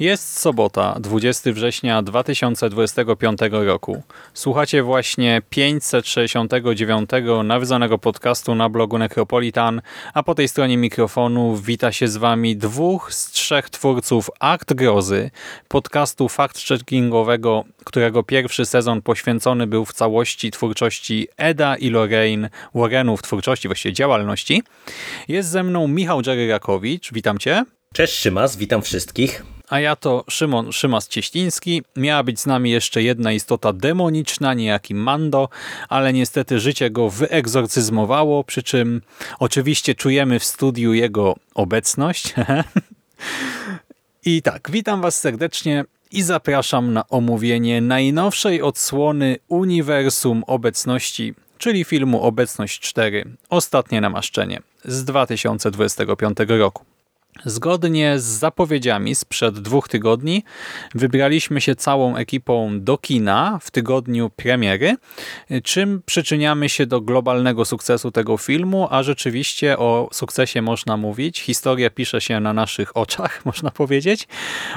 Jest sobota, 20 września 2025 roku. Słuchacie właśnie 569 nawiązanego podcastu na blogu Necropolitan, a po tej stronie mikrofonu wita się z wami dwóch z trzech twórców Akt Grozy, podcastu fact-checkingowego, którego pierwszy sezon poświęcony był w całości twórczości Eda i Lorraine Warrenów, twórczości, właściwie działalności. Jest ze mną Michał Dżeryrakowicz, witam cię. Cześć Szymas, witam wszystkich a ja to Szymon Szymas-Cieśliński. Miała być z nami jeszcze jedna istota demoniczna, niejaki Mando, ale niestety życie go wyegzorcyzmowało, przy czym oczywiście czujemy w studiu jego obecność. I tak, witam was serdecznie i zapraszam na omówienie najnowszej odsłony Uniwersum Obecności, czyli filmu Obecność 4, Ostatnie Namaszczenie z 2025 roku. Zgodnie z zapowiedziami sprzed dwóch tygodni wybraliśmy się całą ekipą do kina w tygodniu premiery, czym przyczyniamy się do globalnego sukcesu tego filmu, a rzeczywiście o sukcesie można mówić. Historia pisze się na naszych oczach, można powiedzieć.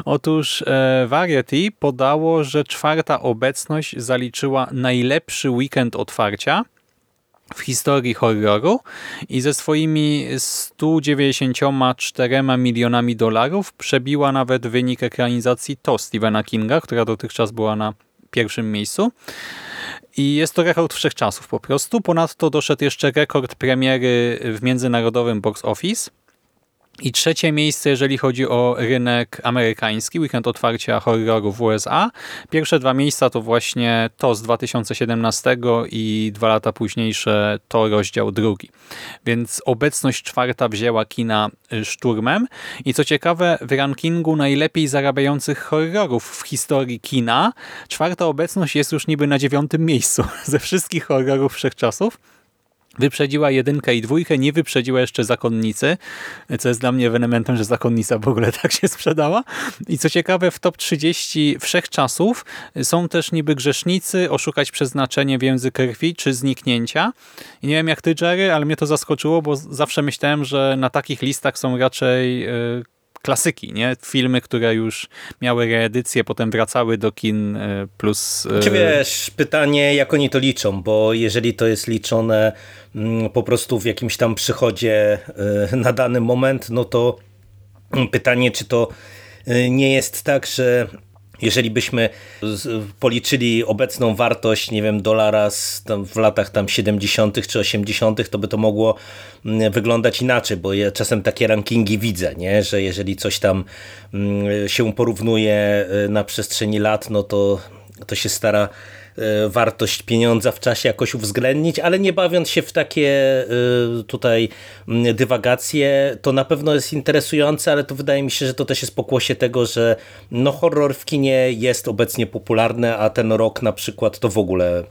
Otóż e, Variety podało, że czwarta obecność zaliczyła najlepszy weekend otwarcia – w historii horroru i ze swoimi 194 milionami dolarów przebiła nawet wynik ekranizacji To Stephena Kinga, która dotychczas była na pierwszym miejscu. I jest to rekord wszechczasów po prostu. Ponadto doszedł jeszcze rekord premiery w międzynarodowym box office i trzecie miejsce, jeżeli chodzi o rynek amerykański, weekend otwarcia horroru w USA. Pierwsze dwa miejsca to właśnie to z 2017 i dwa lata późniejsze to rozdział drugi. Więc obecność czwarta wzięła kina y, szturmem. I co ciekawe, w rankingu najlepiej zarabiających horrorów w historii kina, czwarta obecność jest już niby na dziewiątym miejscu ze wszystkich horrorów wszechczasów. Wyprzedziła jedynkę i dwójkę, nie wyprzedziła jeszcze Zakonnicy, co jest dla mnie ewenementem, że Zakonnica w ogóle tak się sprzedała. I co ciekawe, w top 30 wszechczasów są też niby grzesznicy, oszukać przeznaczenie więzy krwi czy zniknięcia. I nie wiem jak ty, Jerry, ale mnie to zaskoczyło, bo zawsze myślałem, że na takich listach są raczej e, klasyki, nie? Filmy, które już miały reedycję, potem wracały do kin e, plus... E, Czy wiesz, pytanie jak oni to liczą, bo jeżeli to jest liczone mm, po prostu w jakimś tam przychodzie e, na dany moment, no to pytanie, czy to nie jest tak, że jeżeli byśmy policzyli obecną wartość, nie wiem, dolara w latach tam 70. czy 80., to by to mogło mm, wyglądać inaczej, bo ja czasem takie rankingi widzę, nie? że jeżeli coś tam mm, się porównuje y, na przestrzeni lat, no to, to się stara wartość pieniądza w czasie jakoś uwzględnić, ale nie bawiąc się w takie e, tutaj dywagacje, to na pewno jest interesujące, ale to wydaje mi się, że to też jest pokłosie tego, że no horror w kinie jest obecnie popularny, a ten rok na przykład to w ogóle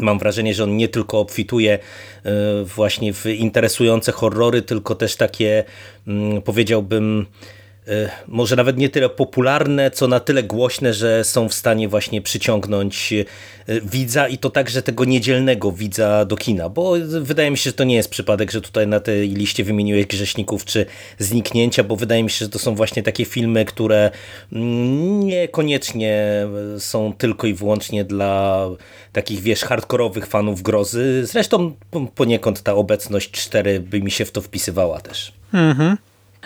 Mam wrażenie, że on nie tylko obfituje e, właśnie w interesujące horrory, tylko też takie, powiedziałbym, E, może nawet nie tyle popularne, co na tyle głośne, że są w stanie właśnie przyciągnąć e, widza i to także tego niedzielnego widza do kina, bo wydaje mi się, że to nie jest przypadek, że tutaj na tej liście wymieniłeś Grześników czy Zniknięcia, bo wydaje mi się, że to są właśnie takie filmy, które mm, niekoniecznie są tylko i wyłącznie dla takich, wiesz, hardkorowych fanów grozy. Zresztą poniekąd ta obecność 4 by mi się w to wpisywała też. Mhm.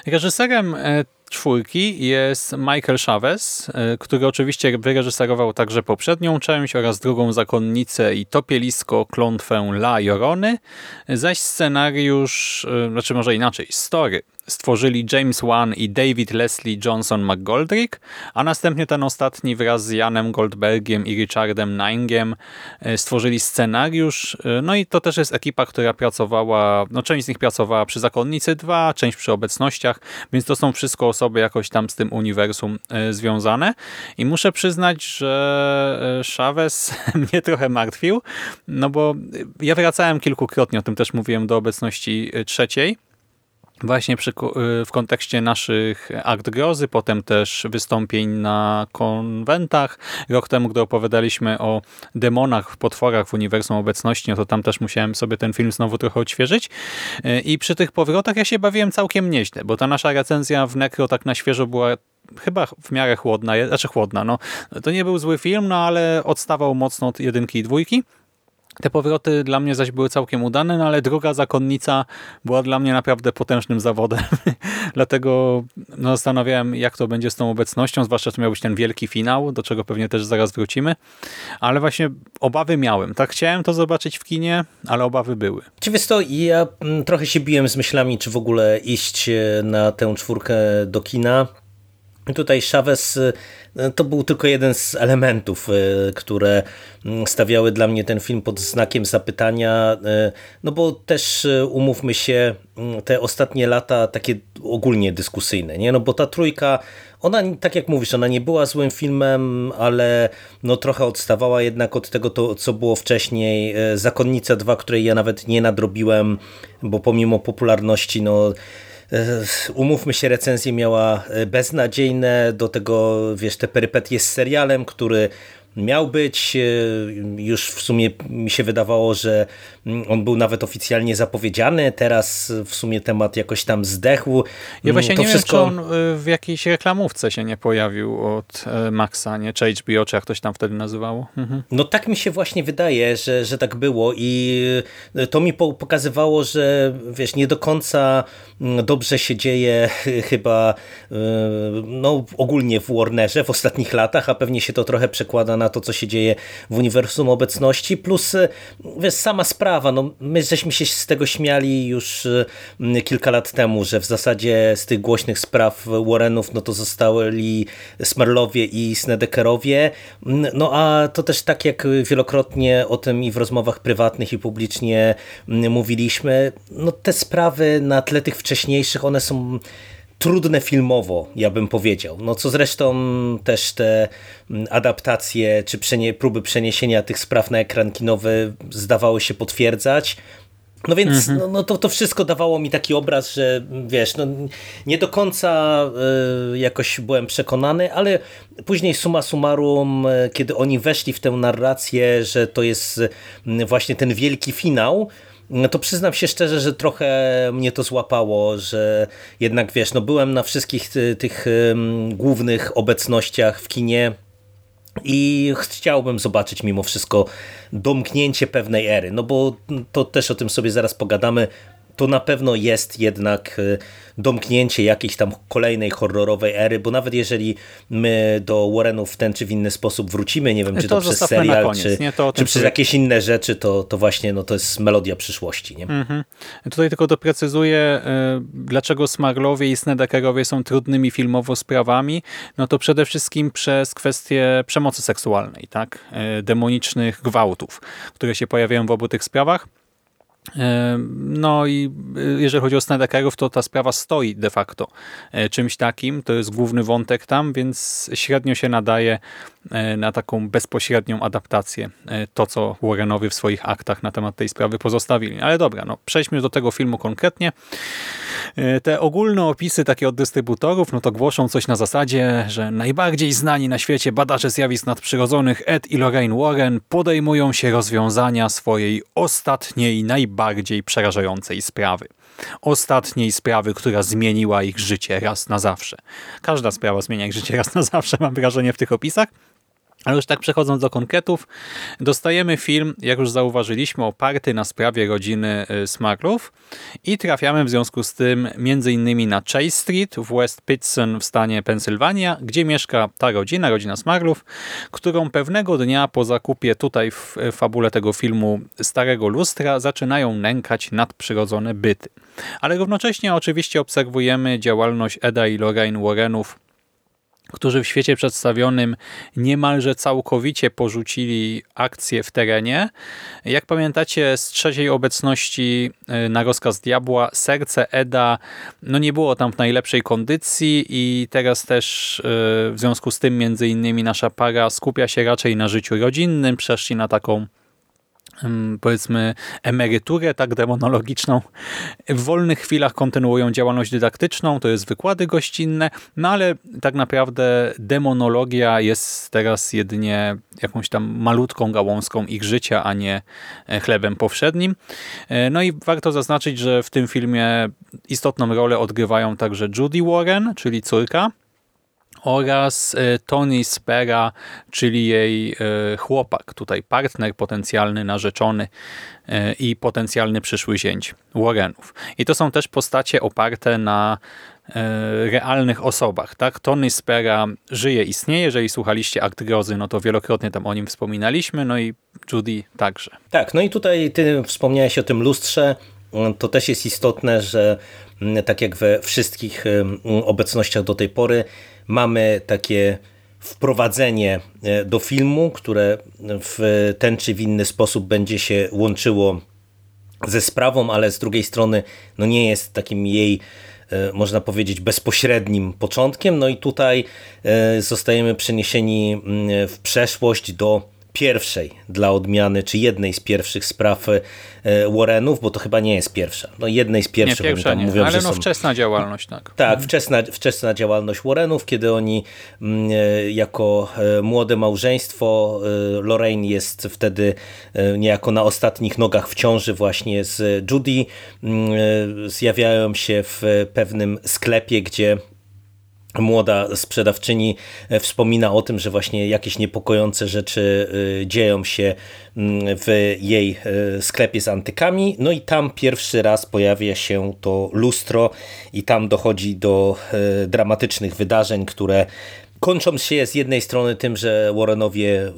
Reżyserem e, czwórki jest Michael Chavez, e, który oczywiście wyreżyserował także poprzednią część oraz drugą zakonnicę i topielisko klątwę La Jorony, zaś scenariusz, e, znaczy może inaczej, story stworzyli James Wan i David Leslie Johnson McGoldrick, a następnie ten ostatni wraz z Janem Goldbergiem i Richardem Ningiem e, stworzyli scenariusz. E, no i to też jest ekipa, która pracowała, no część z nich pracowała przy Zakonnicy 2, część przy Obecnościach, więc to są wszystko osoby jakoś tam z tym uniwersum e, związane. I muszę przyznać, że Chavez mnie trochę martwił, no bo ja wracałem kilkukrotnie, o tym też mówiłem, do obecności trzeciej, właśnie przy, y, w kontekście naszych akt grozy, potem też wystąpień na konwentach. Rok temu, gdy opowiadaliśmy o demonach, potworach w uniwersum obecności, no to tam też musiałem sobie ten film znowu trochę odświeżyć. Y, I przy tych powrotach ja się bawiłem całkiem nieźle, bo ta nasza recenzja w Necro tak na świeżo była chyba w miarę chłodna, znaczy chłodna, no. To nie był zły film, no ale odstawał mocno od jedynki i dwójki. Te powroty dla mnie zaś były całkiem udane, no ale druga zakonnica była dla mnie naprawdę potężnym zawodem. Dlatego no, zastanawiałem, jak to będzie z tą obecnością, zwłaszcza, że miał być ten wielki finał, do czego pewnie też zaraz wrócimy. Ale właśnie obawy miałem. Tak chciałem to zobaczyć w kinie, ale obawy były. Czy wiesz to, ja mm, trochę się biłem z myślami, czy w ogóle iść e, na tę czwórkę do kina. Tutaj Chavez e, to był tylko jeden z elementów, e, które mm, stawiały dla mnie ten film pod znakiem zapytania, e, no bo też umówmy się, mm, te ostatnie lata takie ogólnie dyskusyjne, nie? No bo ta trójka, ona tak jak mówisz, ona nie była złym filmem, ale no trochę odstawała jednak od tego, to, co było wcześniej. Zakonnica 2, której ja nawet nie nadrobiłem, bo pomimo popularności, no umówmy się, recenzja miała e, beznadziejne, do tego wiesz, te perypetie z serialem, który miał być. E, już w sumie mi się wydawało, że mm, on był nawet oficjalnie zapowiedziany. Teraz w sumie temat jakoś tam zdechł. Ja właśnie to nie wszystko... wiem, czy on w jakiejś reklamówce się nie pojawił od Maxa, nie? czy HBO, czy jak to się tam wtedy nazywało. Mhm. No tak mi się właśnie wydaje, że, że tak było i to mi pokazywało, że wiesz, nie do końca mm, dobrze się dzieje chyba no, ogólnie w Warnerze w ostatnich latach, a pewnie się to trochę przekłada na to, co się dzieje w uniwersum obecności, plus e, wiesz, sama sprawa, no, my żeśmy się z tego śmiali już e, kilka lat temu, że w zasadzie z tych głośnych spraw Warrenów, no to zostali Smerlowie i Snedekerowie, no a to też tak jak wielokrotnie o tym i w rozmowach prywatnych i publicznie mówiliśmy, no te sprawy na tle tych wcześniejszych, one są trudne filmowo, ja bym powiedział. No co zresztą też te mm, adaptacje czy przenie, próby przeniesienia tych spraw na ekran kinowy zdawały się potwierdzać. No więc mhm. no, no to, to wszystko dawało mi taki obraz, że wiesz, no, nie do końca y, jakoś byłem przekonany, ale później suma summarum, y, kiedy oni weszli w tę narrację, że to jest y, właśnie ten wielki finał, to przyznam się szczerze, że trochę mnie to złapało, że jednak wiesz, no byłem na wszystkich tych głównych obecnościach w kinie i chciałbym zobaczyć mimo wszystko domknięcie pewnej ery, no bo to też o tym sobie zaraz pogadamy to na pewno jest jednak e, domknięcie jakiejś tam kolejnej horrorowej ery, bo nawet jeżeli my do Warrenów w ten czy w inny sposób wrócimy, nie wiem, czy to, to przez serial, koniec, czy, czy przez jakieś inne rzeczy, to, to właśnie no, to jest melodia przyszłości. Nie? Mhm. Tutaj tylko doprecyzuję, e, dlaczego Smarlowie i Snedekerowie są trudnymi filmowo sprawami, no to przede wszystkim przez kwestię przemocy seksualnej, tak? E, demonicznych gwałtów, które się pojawiają w obu tych sprawach. No i y, jeżeli chodzi o Snyderkerów, to ta sprawa stoi de facto e, czymś takim. To jest główny wątek tam, więc średnio się nadaje e, na taką bezpośrednią adaptację e, to, co Warrenowie w swoich aktach na temat tej sprawy pozostawili. Ale dobra, no przejdźmy do tego filmu konkretnie. Te ogólne opisy takie od dystrybutorów, no to głoszą coś na zasadzie, że najbardziej znani na świecie badacze zjawisk nadprzyrodzonych Ed i Lorraine Warren podejmują się rozwiązania swojej ostatniej, najbardziej przerażającej sprawy. Ostatniej sprawy, która zmieniła ich życie raz na zawsze. Każda sprawa zmienia ich życie raz na zawsze, mam wrażenie w tych opisach. Ale już tak przechodząc do konkretów, dostajemy film, jak już zauważyliśmy, oparty na sprawie rodziny y, Smarlów i trafiamy w związku z tym innymi na Chase Street w West Pittston w stanie Pensylwania, gdzie mieszka ta rodzina, rodzina Smarlów, którą pewnego dnia po zakupie tutaj w fabule tego filmu Starego Lustra zaczynają nękać nadprzyrodzone byty. Ale równocześnie oczywiście obserwujemy działalność Eda i Lorraine Warrenów którzy w świecie przedstawionym niemalże całkowicie porzucili akcję w terenie. Jak pamiętacie z trzeciej obecności e, na rozkaz diabła, serce Eda no nie było tam w najlepszej kondycji i teraz też e, w związku z tym między innymi nasza para skupia się raczej na życiu rodzinnym, przeszli na taką powiedzmy emeryturę tak demonologiczną. W wolnych chwilach kontynuują działalność dydaktyczną, to jest wykłady gościnne, no ale tak naprawdę demonologia jest teraz jedynie jakąś tam malutką gałązką ich życia, a nie e, chlebem powszednim. E, no i warto zaznaczyć, że w tym filmie istotną rolę odgrywają także Judy Warren, czyli córka, oraz e, Tony Spera, czyli jej e, chłopak, tutaj partner potencjalny, narzeczony e, i potencjalny przyszły zięć Warrenów. I to są też postacie oparte na realnych osobach. Tak? Tony Spera żyje, istnieje. Jeżeli słuchaliście Akt Grozy, no to wielokrotnie tam o nim wspominaliśmy, no i Judy także. Tak, no i tutaj ty wspomniałeś o tym lustrze. To też jest istotne, że tak jak we wszystkich obecnościach do tej pory, mamy takie wprowadzenie e, do filmu, które w ten czy w inny sposób będzie się łączyło ze sprawą, ale z drugiej strony no nie jest takim jej e, można powiedzieć bezpośrednim początkiem. No i tutaj e, zostajemy przeniesieni mm, w przeszłość do pierwszej dla odmiany, czy jednej z pierwszych spraw e, Warrenów, bo to chyba nie jest pierwsza. No jednej z pierwszych. Nie, pierwsza tam nie, mówią, ale no są... wczesna działalność, tak. Tak, mhm. wczesna, wczesna działalność Warrenów, kiedy oni mm, e, jako e, młode małżeństwo, Lorraine jest wtedy niejako na ostatnich nogach w ciąży właśnie z Judy, mm, zjawiają się w pewnym sklepie, gdzie młoda sprzedawczyni e, wspomina o tym, że właśnie jakieś niepokojące rzeczy e, dzieją się mm, w jej e, sklepie z antykami. No i tam pierwszy raz pojawia się to lustro i tam dochodzi do dramatycznych wydarzeń, które kończą się z jednej strony tym, że Warrenowie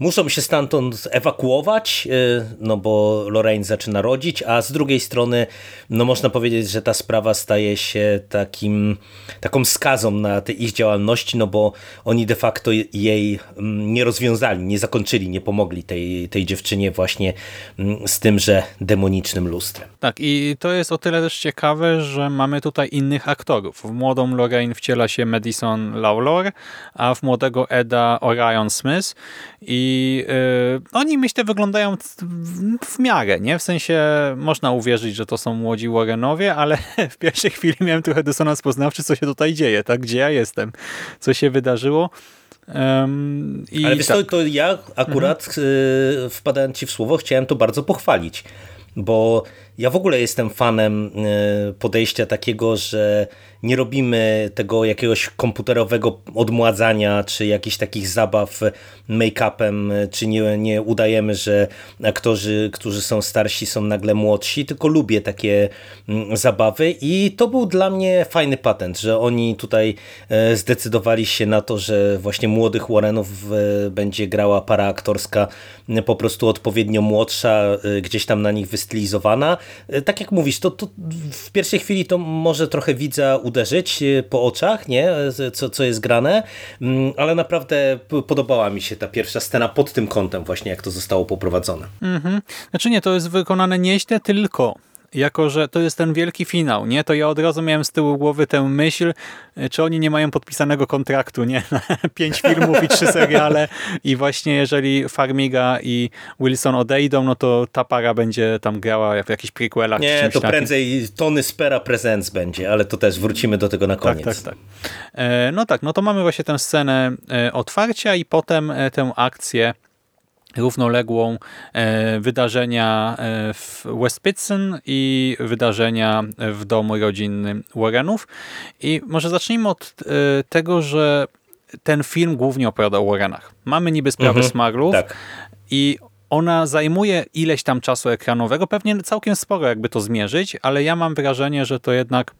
muszą się stamtąd ewakuować, y, no bo Lorraine zaczyna rodzić, a z drugiej strony no można powiedzieć, że ta sprawa staje się takim, taką skazą na tej ich działalności, no bo oni de facto jej mm, nie rozwiązali, nie zakończyli, nie pomogli tej, tej dziewczynie właśnie mm, z tymże demonicznym lustrem. Tak i to jest o tyle też ciekawe, że mamy tutaj innych aktorów. W młodą Lorraine wciela się Madison Lawlor, a w młodego Eda Orion Smith i i y, oni myślę wyglądają w miarę, nie? W sensie można uwierzyć, że to są młodzi Warrenowie, ale w pierwszej chwili miałem trochę dysonans poznawczy, co się tutaj dzieje, tak? Gdzie ja jestem? Co się wydarzyło? Um, ale wiesz, tak. to, to ja akurat mhm. y, wpadając ci w słowo, chciałem to bardzo pochwalić, bo ja w ogóle jestem fanem y, podejścia takiego, że nie robimy tego jakiegoś komputerowego odmładzania, czy jakichś takich zabaw make-upem, czy nie, nie udajemy, że aktorzy, którzy są starsi są nagle młodsi, tylko lubię takie mm, zabawy i to był dla mnie fajny patent, że oni tutaj e, zdecydowali się na to, że właśnie młodych Warrenów e, będzie grała para aktorska po prostu odpowiednio młodsza, e, gdzieś tam na nich wystylizowana. Tak jak mówisz, to, to w pierwszej chwili to może trochę widza uderzyć e, po oczach, nie? Co, co jest grane, mm, ale naprawdę podobała mi się ta pierwsza scena pod tym kątem właśnie, jak to zostało poprowadzone. Mhm. Znaczy nie, to jest wykonane nieźle, tylko jako że to jest ten wielki finał, nie? To ja od razu miałem z tyłu głowy tę myśl, czy oni nie mają podpisanego kontraktu, nie? Na pięć filmów i trzy seriale i właśnie jeżeli Farmiga i Wilson odejdą, no to ta para będzie tam grała w jakichś prequelach. Nie, to prędzej Tony Spera Presents będzie, ale to też wrócimy do tego na tak, koniec. Tak, tak, tak. E, no tak, no to mamy właśnie tę scenę e, otwarcia i potem e, tę akcję równoległą e, wydarzenia e, w West Pittston i wydarzenia w domu rodzinnym Warrenów. I może zacznijmy od e, tego, że ten film głównie opowiada o Warrenach. Mamy niby sprawy Mhm, smaglów tak. i ona zajmuje ileś tam czasu ekranowego, pewnie całkiem sporo jakby to zmierzyć, ale ja mam wrażenie, że to jednak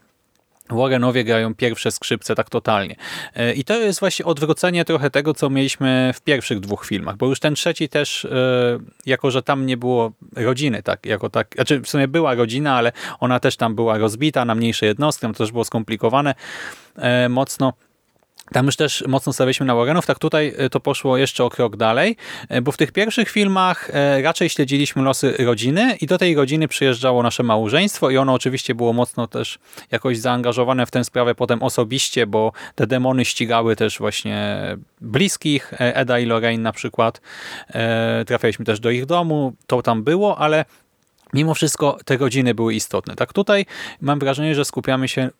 Warrenowie grają pierwsze skrzypce tak totalnie. E, I to jest właśnie odwrócenie trochę tego, co mieliśmy w pierwszych dwóch filmach, bo już ten trzeci też, e, jako że tam nie było rodziny, tak, jako tak, znaczy w sumie była rodzina, ale ona też tam była rozbita na mniejsze jednostki, tam to też było skomplikowane e, mocno. Tam już też mocno stawialiśmy na Warrenów, tak tutaj e, to poszło jeszcze o krok dalej, e, bo w tych pierwszych filmach e, raczej śledziliśmy losy rodziny i do tej rodziny przyjeżdżało nasze małżeństwo i ono oczywiście było mocno też jakoś zaangażowane w tę sprawę potem osobiście, bo te demony ścigały też właśnie bliskich, Eda i Lorraine na przykład. Trafialiśmy też do ich domu, to tam było, ale mimo wszystko te rodziny były istotne. Tak tutaj mam wrażenie, że skupiamy się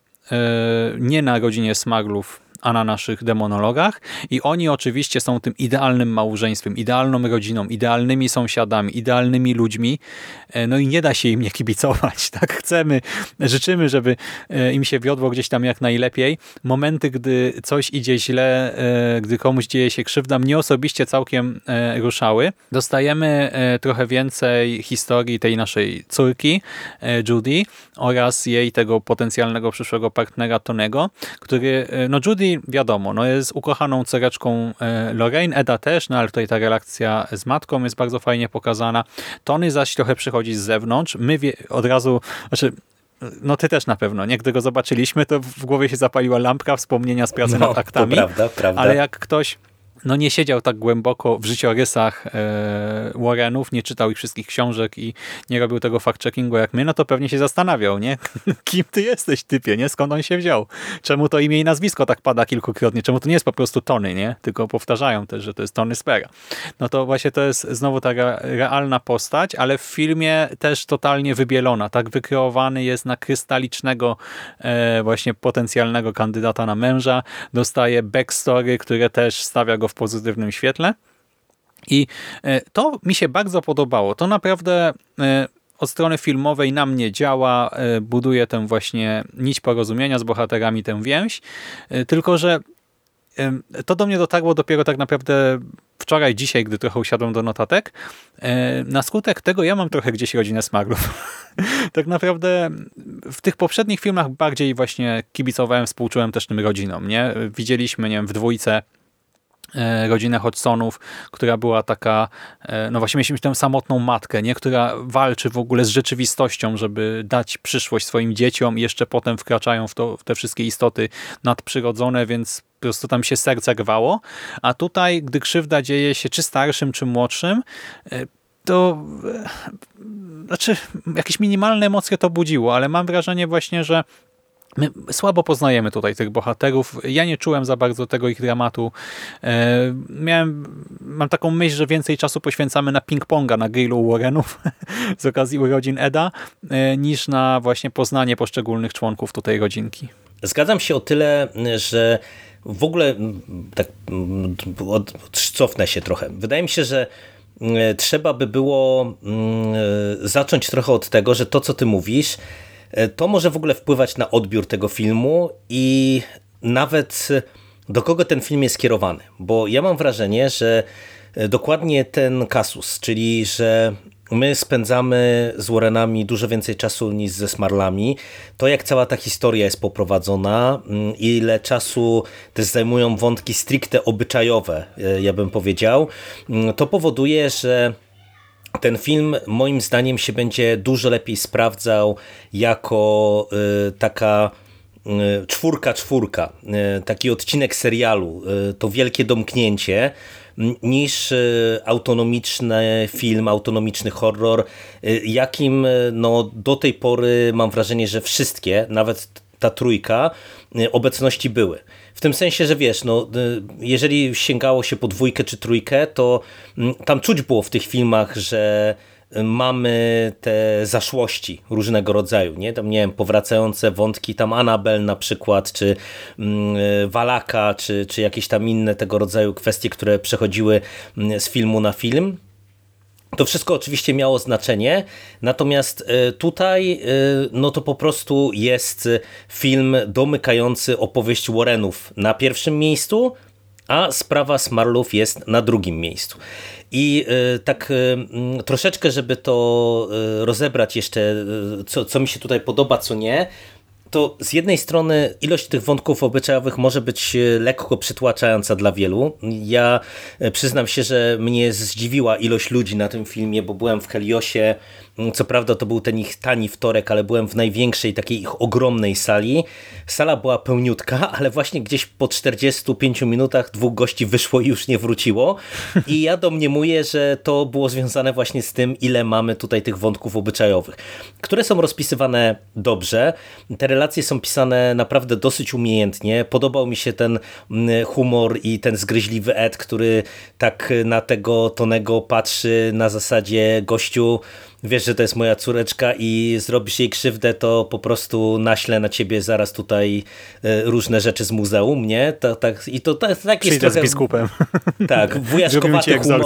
nie na rodzinie Smaglów, a na naszych demonologach i oni oczywiście są tym idealnym małżeństwem, idealną rodziną, idealnymi sąsiadami, idealnymi ludźmi, e, no i nie da się im nie kibicować, tak chcemy, życzymy, żeby e, im się wiodło gdzieś tam jak najlepiej. Momenty, gdy coś idzie źle, e, gdy komuś dzieje się krzywda, mnie osobiście całkiem ruszały. Dostajemy trochę więcej historii tej naszej córki, Judy, oraz jej tego potencjalnego przyszłego partnera Tonego, który, no Judy wiadomo, no jest ukochaną córeczką e, Lorraine, Eda też, no ale tutaj ta relacja z matką jest bardzo fajnie pokazana. Tony zaś trochę przychodzi z zewnątrz. My od razu, znaczy no ty też na pewno, nie? Gdy go zobaczyliśmy, to w głowie się zapaliła lampka wspomnienia z pracy no, nad aktami. Prawda, prawda. Ale jak ktoś no nie siedział tak głęboko w życiorysach e, Warrenów, nie czytał ich wszystkich książek i nie robił tego fact-checkingu jak my, no to pewnie się zastanawiał, nie? Kim ty jesteś, typie, nie? Skąd on się wziął? Czemu to imię i nazwisko tak pada kilkukrotnie? Czemu to nie jest po prostu Tony, nie? Tylko powtarzają też, że to jest Tony Spera. No to właśnie to jest znowu taka realna postać, ale w filmie też totalnie wybielona, tak wykreowany jest na krystalicznego e, właśnie potencjalnego kandydata na męża. Dostaje backstory, które też stawia go w pozytywnym świetle. I e, to mi się bardzo podobało. To naprawdę e, od strony filmowej na mnie działa, e, buduje tę właśnie nić porozumienia z bohaterami, tę więź. Tylko, że to do mnie dotarło dopiero tak naprawdę wczoraj, dzisiaj, gdy trochę usiadłem do notatek. Na skutek tego ja mam trochę gdzieś rodzinę smaglów. tak naprawdę w tych poprzednich filmach bardziej właśnie kibicowałem, współczułem też tym rodzinom. Nie? Widzieliśmy nie wiem, w dwójce rodzinę Hodgsonów, która była taka, e, no właśnie mieliśmy tę samotną matkę, nie? która walczy w ogóle z rzeczywistością, żeby dać przyszłość swoim dzieciom i jeszcze potem wkraczają w, to, w te wszystkie istoty nadprzyrodzone, więc po prostu tam się serce gwało. A tutaj, gdy krzywda dzieje się czy starszym, czy młodszym, e, to znaczy jakieś minimalne emocje to budziło, ale mam wrażenie właśnie, że My słabo poznajemy tutaj tych bohaterów. Ja nie czułem za bardzo tego ich dramatu. E, miałem, mam taką myśl, że więcej czasu poświęcamy na ping-ponga na grillu Warrenów z okazji urodzin Eda, e, niż na właśnie poznanie poszczególnych członków tutaj rodzinki. Zgadzam się o tyle, że w ogóle tak cofnę się trochę. Wydaje mi się, że trzeba by było zacząć trochę od tego, że to, co ty mówisz, E, to może w ogóle wpływać na odbiór tego filmu i nawet do kogo ten film jest skierowany. Bo ja mam wrażenie, że e, dokładnie ten kasus, czyli że my spędzamy z Warrenami dużo więcej czasu niż ze Smarlami. To jak cała ta historia jest poprowadzona, mm, ile czasu też zajmują wątki stricte obyczajowe, e, ja bym powiedział, mm, to powoduje, że ten film moim zdaniem się będzie dużo lepiej sprawdzał jako y, taka y, czwórka, czwórka, y, taki odcinek serialu, to wielkie domknięcie, niż autonomiczny film, autonomiczny horror, jakim no, do tej pory mam wrażenie, że wszystkie, nawet ta trójka, obecności były. W tym sensie, że wiesz, no, y, jeżeli sięgało się po dwójkę czy trójkę, to mm, tam czuć było w tych filmach, że y, mamy te zaszłości różnego rodzaju, nie? Tam, nie wiem, powracające wątki, tam Anabel na przykład, czy mm, y, Walaka, czy, czy jakieś tam inne tego rodzaju kwestie, które przechodziły mm, z filmu na film. To wszystko oczywiście miało znaczenie, natomiast e, tutaj e, no to po prostu jest film domykający opowieść Warrenów na pierwszym miejscu, a sprawa Smarlów jest na drugim miejscu. I tak troszeczkę, żeby to rozebrać jeszcze, co, co mi się tutaj podoba, co nie, to z jednej strony ilość tych wątków obyczajowych może być lekko przytłaczająca dla wielu. Ja przyznam się, że mnie zdziwiła ilość ludzi na tym filmie, bo byłem w Heliosie co prawda to był ten ich tani wtorek, ale byłem w największej takiej ich ogromnej sali. Sala była pełniutka, ale właśnie gdzieś po 45 minutach dwóch gości wyszło i już nie wróciło. I ja domniemuję, że to było związane właśnie z tym, ile mamy tutaj tych wątków obyczajowych, które są rozpisywane dobrze. Te relacje są pisane naprawdę dosyć umiejętnie. Podobał mi się ten mm, humor i ten zgryźliwy Ed, który tak na tego Tonego patrzy na zasadzie gościu wiesz, że to jest moja córeczka i zrobisz jej krzywdę, to po prostu naślę na ciebie zaraz tutaj e, różne rzeczy z muzeum, nie? To, tak, I to tak, tak jest trochę... z biskupem. Tak, wujaszkowaty humor.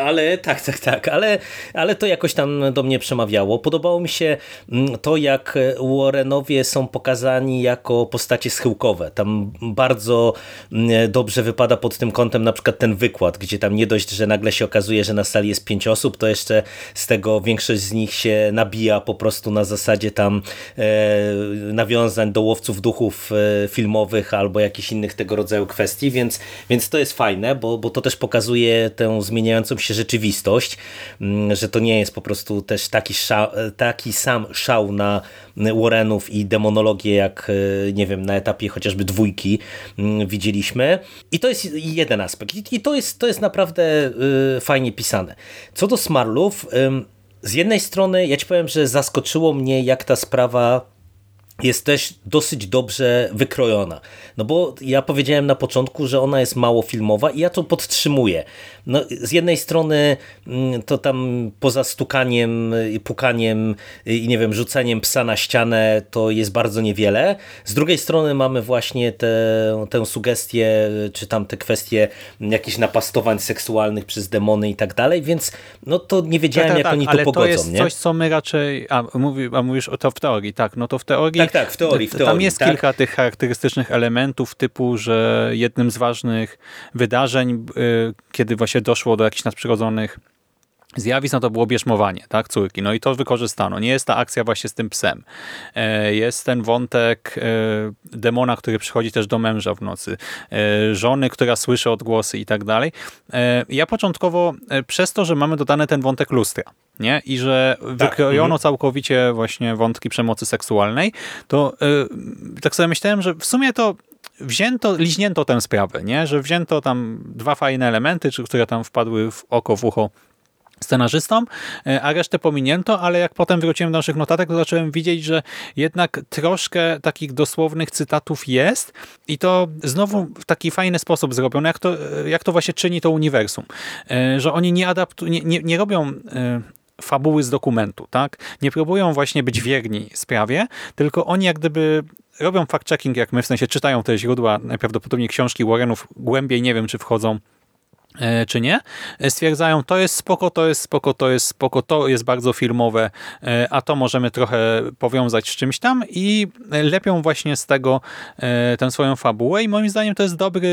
Ale tak, tak, tak, ale, ale to jakoś tam do mnie przemawiało. Podobało mi się mm, to, jak Warrenowie są pokazani jako postacie schyłkowe. Tam bardzo mm, dobrze wypada pod tym kątem na przykład ten wykład, gdzie tam nie dość, że nagle się okazuje, że na sali jest pięć osób, to jeszcze z tego większość większość z nich się nabija po prostu na zasadzie tam e, nawiązań do łowców duchów e, filmowych albo jakichś innych tego rodzaju kwestii, więc, więc to jest fajne, bo, bo to też pokazuje tę zmieniającą się rzeczywistość, mm, że to nie jest po prostu też taki, szał, taki sam szał na Warrenów i demonologię, jak e, nie wiem, na etapie chociażby dwójki mm, widzieliśmy. I to jest jeden aspekt. I to jest, to jest naprawdę fajnie pisane. Co do Smarlów, z jednej strony ja ci powiem, że zaskoczyło mnie jak ta sprawa jest też dosyć dobrze wykrojona. No bo ja powiedziałem na początku, że ona jest mało filmowa i ja to podtrzymuję. No, z jednej strony mm, to tam poza stukaniem pukaniem i nie wiem, rzuceniem psa na ścianę to jest bardzo niewiele. Z drugiej strony mamy właśnie tę, tę sugestię, czy tam te kwestie jakichś napastowań seksualnych przez demony i tak dalej, więc no to nie wiedziałem tak, tak, jak tak, oni to pogodzą. Ale to jest nie? coś, co my raczej, a, mówi, a mówisz o to w teorii, tak, no to w teorii tak, tak, w teorii, w teorii. Tam jest tak? kilka tych charakterystycznych elementów typu, że jednym z ważnych wydarzeń, y, kiedy właśnie doszło do jakichś nadprzyrodzonych zjawisk, no to było bierzmowanie, tak, córki. No i to wykorzystano. Nie jest ta akcja właśnie z tym psem. E, jest ten wątek e, demona, który przychodzi też do męża w nocy. E, żony, która słyszy odgłosy i tak dalej. Ja początkowo, przez to, że mamy dodany ten wątek lustra, nie? I że tak. wykrojono mhm. całkowicie właśnie wątki przemocy seksualnej, to tak sobie myślałem, że w sumie to wzięto, liźnięto tę sprawę, nie? że wzięto tam dwa fajne elementy, które tam wpadły w oko, w ucho scenarzystom, e, a resztę pominięto, ale jak potem wróciłem do naszych notatek, to zacząłem widzieć, że jednak troszkę takich dosłownych cytatów jest i to znowu w taki fajny sposób zrobione, jak to, jak to właśnie czyni to uniwersum. E, że oni nie adaptują, nie, nie, nie robią e, fabuły z dokumentu, tak? Nie próbują właśnie być wierni sprawie, tylko oni jak gdyby robią fact-checking jak my, w sensie czytają te źródła, najprawdopodobniej książki Warrenów, głębiej nie wiem, czy wchodzą e, czy nie, e, stwierdzają to jest spoko, to jest spoko, to jest spoko, to jest bardzo filmowe, e, a to możemy trochę powiązać z czymś tam i lepią właśnie z tego tę swoją fabułę i moim zdaniem to jest dobry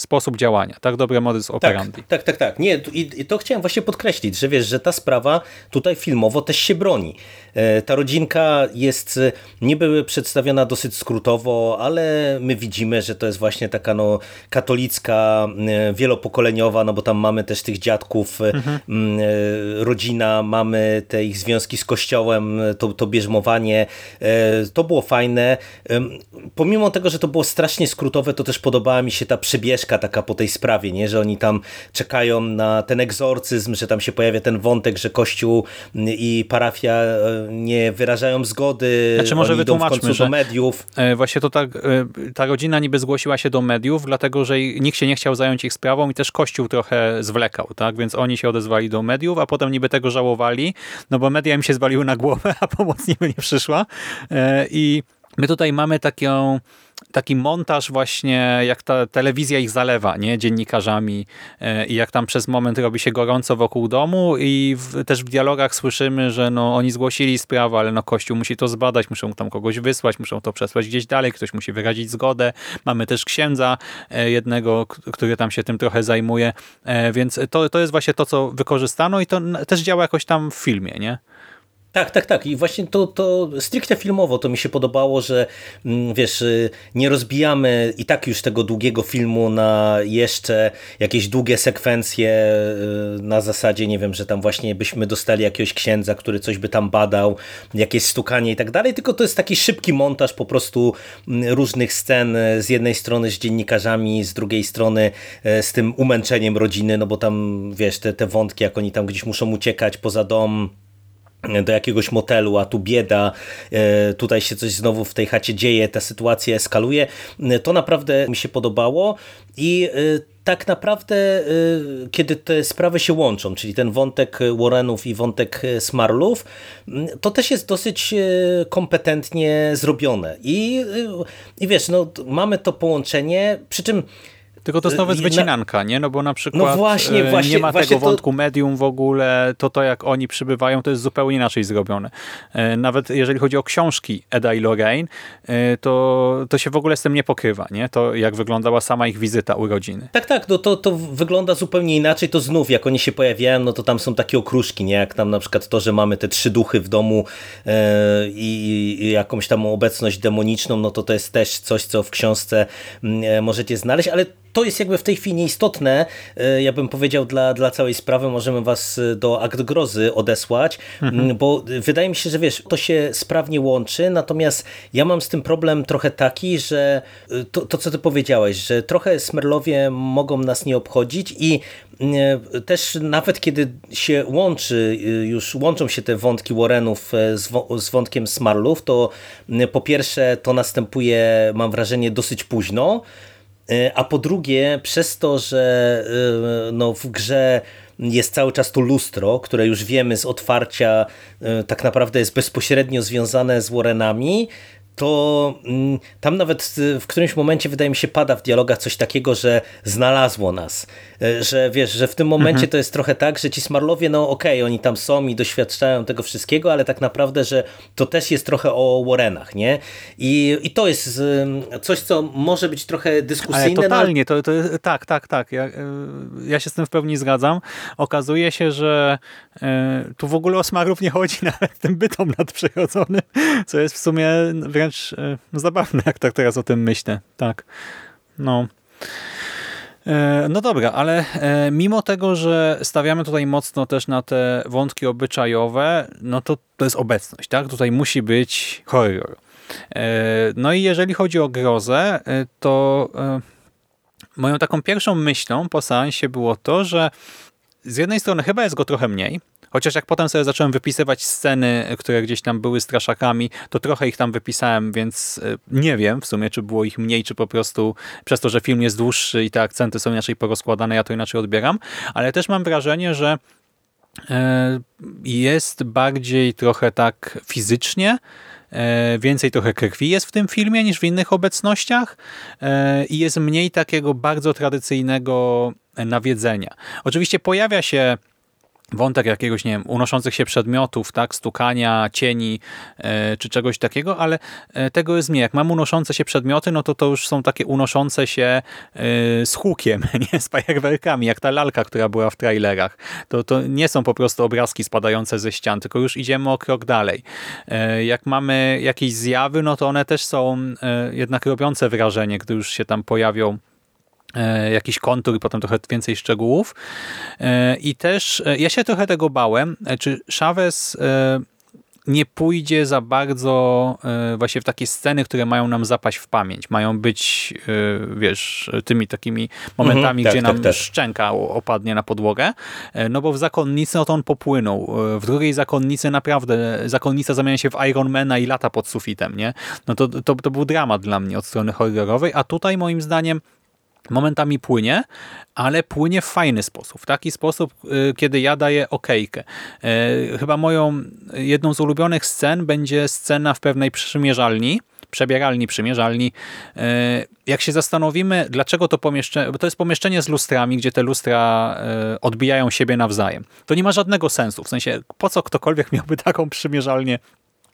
sposób działania, tak? Dobre modus operandi. Tak, tak, tak. tak. Nie, i, i to chciałem właśnie podkreślić, że wiesz, że ta sprawa tutaj filmowo też się broni. E, ta rodzinka jest e, niby przedstawiona dosyć skrótowo, ale my widzimy, że to jest właśnie taka no, katolicka, e, wielopokoleniowa, no bo tam mamy też tych dziadków, mhm. rodzina, mamy te ich związki z kościołem, to, to bierzmowanie. To było fajne. Pomimo tego, że to było strasznie skrótowe, to też podobała mi się ta przebieżka taka po tej sprawie, nie? że oni tam czekają na ten egzorcyzm, że tam się pojawia ten wątek, że kościół i parafia nie wyrażają zgody, znaczy, może oni idą w końcu do mediów. E, właśnie to tak, e, ta rodzina niby zgłosiła się do mediów, dlatego że nikt się nie chciał zająć ich sprawą i też Kościół trochę zwlekał, tak? więc oni się odezwali do mediów, a potem niby tego żałowali, no bo media im się zwaliły na głowę, a pomoc niby nie przyszła e, i My tutaj mamy taką, taki montaż właśnie, jak ta telewizja ich zalewa, nie, dziennikarzami e, i jak tam przez moment robi się gorąco wokół domu i w, też w dialogach słyszymy, że no, oni zgłosili sprawę, ale no Kościół musi to zbadać, muszą tam kogoś wysłać, muszą to przesłać gdzieś dalej, ktoś musi wyrazić zgodę. Mamy też księdza e, jednego, który tam się tym trochę zajmuje, e, więc to, to jest właśnie to, co wykorzystano i to też działa jakoś tam w filmie, nie? Tak, tak, tak. I właśnie to, to stricte filmowo to mi się podobało, że mm, wiesz, y, nie rozbijamy i tak już tego długiego filmu na jeszcze jakieś długie sekwencje y, na zasadzie, nie wiem, że tam właśnie byśmy dostali jakiegoś księdza, który coś by tam badał, jakieś stukanie i tak dalej, tylko to jest taki szybki montaż po prostu mm, różnych scen z jednej strony z dziennikarzami, z drugiej strony z tym umęczeniem rodziny, no bo tam, wiesz, te, te wątki, jak oni tam gdzieś muszą uciekać poza dom, do jakiegoś motelu, a tu bieda, e, tutaj się coś znowu w tej chacie dzieje, ta sytuacja eskaluje. E, to naprawdę mi się podobało i e, tak naprawdę, kiedy te sprawy się łączą, czyli ten wątek Warrenów i wątek Smarlów, to też jest dosyć kompetentnie zrobione. I, i wiesz, no, mamy to połączenie, przy czym tylko to jest nowe z wycinanka, nie? No bo na przykład no właśnie, e, właśnie, nie ma właśnie tego wątku medium w ogóle, to to jak oni przybywają, to jest zupełnie inaczej zrobione. E, nawet jeżeli chodzi o książki Eda i Lorraine, e, to, to się w ogóle z tym nie pokrywa, nie? To jak wyglądała sama ich wizyta u rodziny. Tak, tak, no to, to wygląda zupełnie inaczej, to znów jak oni się pojawiają, no to tam są takie okruszki, nie? Jak tam na przykład to, że mamy te trzy duchy w domu i, i jakąś tam obecność demoniczną, no to to jest też coś, co w książce mm, możecie znaleźć, ale to jest jakby w tej chwili nieistotne, e, ja bym powiedział dla, dla całej sprawy, możemy was e, do akt grozy odesłać, mhm. bo wydaje mi się, że wiesz, to się sprawnie łączy, natomiast ja mam z tym problem trochę taki, że e, to, to co ty powiedziałeś, że trochę Smerlowie mogą nas nie obchodzić i też nawet kiedy się łączy, już łączą się te wątki Warrenów z, wątkiem Smarlów, to po pierwsze to następuje, mam wrażenie, dosyć późno, a po drugie przez to, że e, no, w grze jest cały czas to lustro, które już wiemy z otwarcia e, tak naprawdę jest bezpośrednio związane z Warrenami, to mm, tam nawet w którymś momencie wydaje mi się pada w dialogach coś takiego, że znalazło nas, e, że wiesz, że w tym momencie mhm. to jest trochę tak, że ci Smarlowie, no okej, okay, oni tam są i doświadczają tego wszystkiego, ale tak naprawdę, że to też jest trochę o Warrenach, nie? I, i to jest coś, co może być trochę dyskusyjne. Ale no totalnie, no... to, to tak, tak, tak. Ja, ja się z tym w pełni zgadzam. Okazuje się, że tu w ogóle o Smarów nie chodzi nawet tym bytom nadprzyrodzonym, co jest w sumie wręcz wręcz e, zabawne, jak tak teraz o tym myślę. Tak. No. E, no dobra, ale e, mimo tego, że stawiamy tutaj mocno też na te wątki obyczajowe, no to to jest obecność, tak? Tutaj musi być horror. No i jeżeli chodzi o grozę, to moją taką pierwszą myślą po seansie było to, że z jednej strony chyba jest go trochę mniej, Chociaż jak potem sobie zacząłem wypisywać sceny, które gdzieś tam były straszakami, to trochę ich tam wypisałem, więc e, nie wiem w sumie, czy było ich mniej, czy po prostu przez to, że film jest dłuższy i te akcenty są inaczej porozkładane, ja to inaczej odbieram. Ale też mam wrażenie, że e, jest bardziej trochę tak fizycznie, e, więcej trochę krwi jest w tym filmie niż w innych obecnościach i jest mniej takiego bardzo tradycyjnego nawiedzenia. Oczywiście pojawia się wątek jakiegoś, nie wiem, unoszących się przedmiotów, tak, stukania, cieni e, czy czegoś takiego, ale e, tego jest mniej. Jak mam unoszące się przedmioty, no to to już są takie unoszące się e, z hukiem, nie, z fajerwerkami, jak ta lalka, która była w trailerach. To, to nie są po prostu obrazki spadające ze ścian, tylko już idziemy o krok dalej. Jak mamy jakieś zjawy, no to one też są jednak robiące wrażenie, gdy już się tam pojawią jakiś kontur i potem trochę więcej szczegółów. E, I też e, ja się trochę tego bałem, czy Chavez nie pójdzie za bardzo właśnie w takie sceny, które mają nam zapaść w pamięć. Mają być, wiesz, tymi takimi momentami, mhm, gdzie tak, nam tak, tak. szczęka opadnie na podłogę. No bo w Zakonnicy no to on popłynął. W drugiej Zakonnicy naprawdę, Zakonnica zamienia się w Ironmana i lata pod sufitem, nie? No to, to, to był dramat dla mnie od strony horrorowej, a tutaj moim zdaniem momentami płynie, ale płynie w fajny sposób. W taki sposób, y, kiedy ja daję okejkę. Y, chyba moją jedną z ulubionych scen będzie scena w pewnej przymierzalni, przebieralni, przymierzalni. E, jak się zastanowimy, dlaczego to pomieszczenie, bo to jest pomieszczenie z lustrami, gdzie te lustra odbijają siebie nawzajem. To nie ma żadnego sensu, w sensie po co ktokolwiek miałby taką przymierzalnię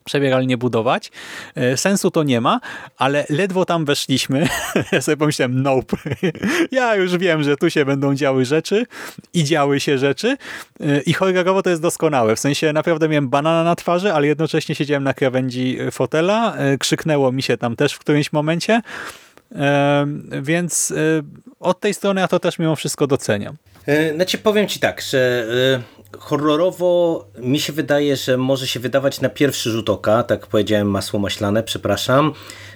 przebieralnie budować. E, sensu to nie ma, ale ledwo tam weszliśmy. Ja sobie pomyślałem, nope. Ja już wiem, że tu się będą działy rzeczy i działy się rzeczy e, i horrorowo to jest doskonałe. W sensie naprawdę miałem banana na twarzy, ale jednocześnie siedziałem na krawędzi fotela. E, krzyknęło mi się tam też w którymś momencie. Więc od tej strony ja to też mimo wszystko doceniam. Znaczy powiem Ci tak, że horrorowo mi się wydaje, że może się wydawać na pierwszy rzut oka, tak powiedziałem masło maślane, przepraszam,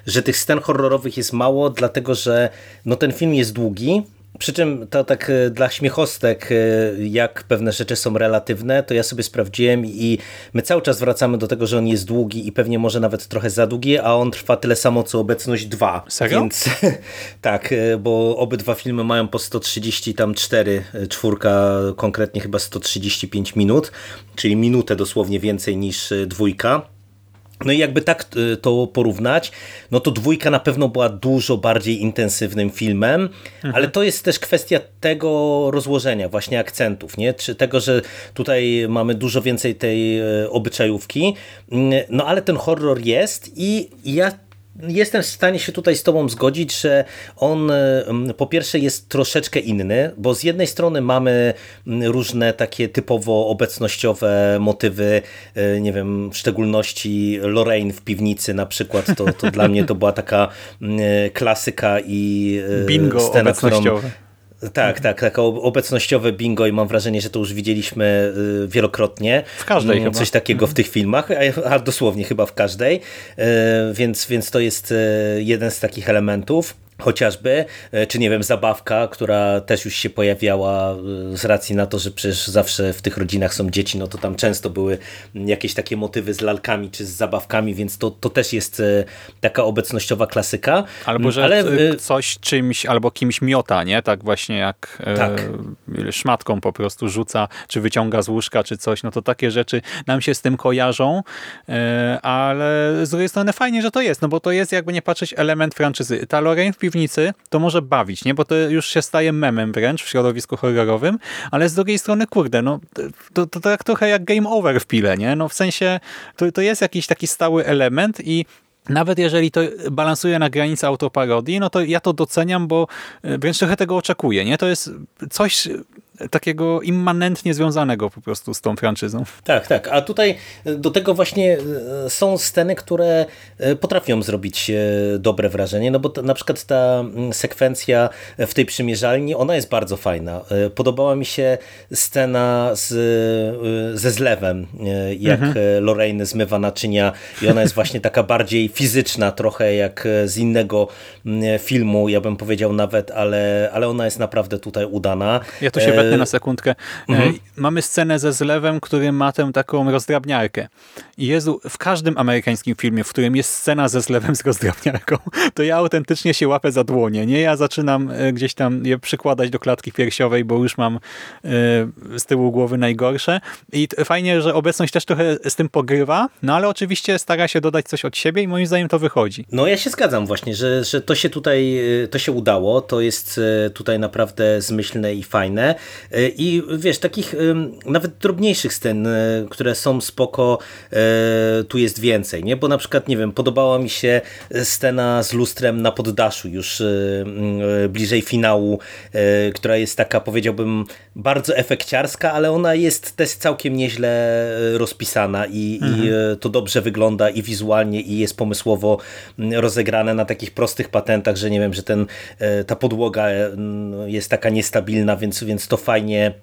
że tych scen horrorowych jest mało, dlatego że no, ten film jest długi, przy czym to tak e, dla śmiechostek, e, jak pewne rzeczy są relatywne, to ja sobie sprawdziłem i my cały czas wracamy do tego, że on jest długi i pewnie może nawet trochę za długi, a on trwa tyle samo co obecność 2. Serio? Więc tak, e, bo obydwa filmy mają po 130 tam 4, czwórka konkretnie chyba 135 minut, czyli minutę dosłownie więcej niż dwójka. No i jakby tak to porównać, no to dwójka na pewno była dużo bardziej intensywnym filmem, mhm. ale to jest też kwestia tego rozłożenia, właśnie akcentów, nie? Czy tego, że tutaj mamy dużo więcej tej e, obyczajówki, mm, no ale ten horror jest i ja jestem w stanie się tutaj z Tobą zgodzić, że on po pierwsze jest troszeczkę inny, bo z jednej strony mamy różne takie typowo obecnościowe motywy, e, nie wiem, w szczególności Lorraine w piwnicy na przykład, to, to dla mnie to była taka klasyka i e, Bingo scena, obecnościowe. Którą, tak, tak, tak, obecnościowe bingo i mam wrażenie, że to już widzieliśmy y, wielokrotnie. W każdej mm, Coś chyba. takiego w tych filmach, a dosłownie chyba w każdej, y, więc, więc to jest y, jeden z takich elementów chociażby, e, czy nie wiem, zabawka, która też już się pojawiała e, z racji na to, że przecież zawsze w tych rodzinach są dzieci, no to tam często były jakieś takie motywy z lalkami czy z zabawkami, więc to, to też jest e, taka obecnościowa klasyka. Albo, że Ale, coś czymś albo kimś miota, nie? Tak właśnie jak tak. e, szmatką po prostu rzuca, czy wyciąga z łóżka, czy coś, no to takie rzeczy nam się z tym kojarzą, e, ale z drugiej strony fajnie, że to jest, no bo to jest jakby nie patrzeć element franczyzy. Ta Lorraine to może bawić, nie? bo to już się staje memem wręcz w środowisku horrorowym, ale z drugiej strony, kurde, no, to, to, tak trochę jak game over w pile, nie? No w sensie, to, to jest jakiś taki stały element i nawet jeżeli to balansuje na granicy autoparodii, no to ja to doceniam, bo wręcz trochę tego oczekuję. Nie? To jest coś takiego immanentnie związanego po prostu z tą franczyzą. Tak, tak. A tutaj do tego właśnie e, są sceny, które e, potrafią zrobić e, dobre wrażenie, no bo na przykład ta sekwencja w tej przymierzalni, ona jest bardzo fajna. Podobała mi się scena z, ze zlewem, jak mhm. Lorraine zmywa naczynia i ona jest właśnie taka bardziej fizyczna trochę jak z innego filmu, ja bym powiedział nawet, ale, ale ona jest naprawdę tutaj udana. Ja to się na sekundkę. E, mhm. Mamy scenę ze zlewem, który ma tę taką rozdrabniarkę. I Jezu, w każdym amerykańskim filmie, w którym jest scena ze zlewem z rozdrabniarką, to ja autentycznie się łapę za dłonie. Nie, ja zaczynam e, gdzieś tam je przykładać do klatki piersiowej, bo już mam e, z tyłu głowy najgorsze. I fajnie, że obecność też trochę z tym pogrywa, no ale oczywiście stara się dodać coś od siebie i moim zdaniem to wychodzi. No ja się zgadzam właśnie, że, że to się tutaj, to się udało, to jest tutaj naprawdę zmyślne i fajne. E, I wiesz, takich nawet drobniejszych scen, e, które są spoko, e, tu jest więcej, nie? Bo na przykład, nie wiem, podobała mi się scena z lustrem na poddaszu już bliżej finału, która jest taka, powiedziałbym, bardzo efekciarska, ale ona jest też całkiem nieźle rozpisana i, mhm. i to dobrze wygląda i wizualnie i jest pomysłowo rozegrane na takich prostych patentach, że nie wiem, że ten, ta podłoga jest taka niestabilna, więc, więc to fajnie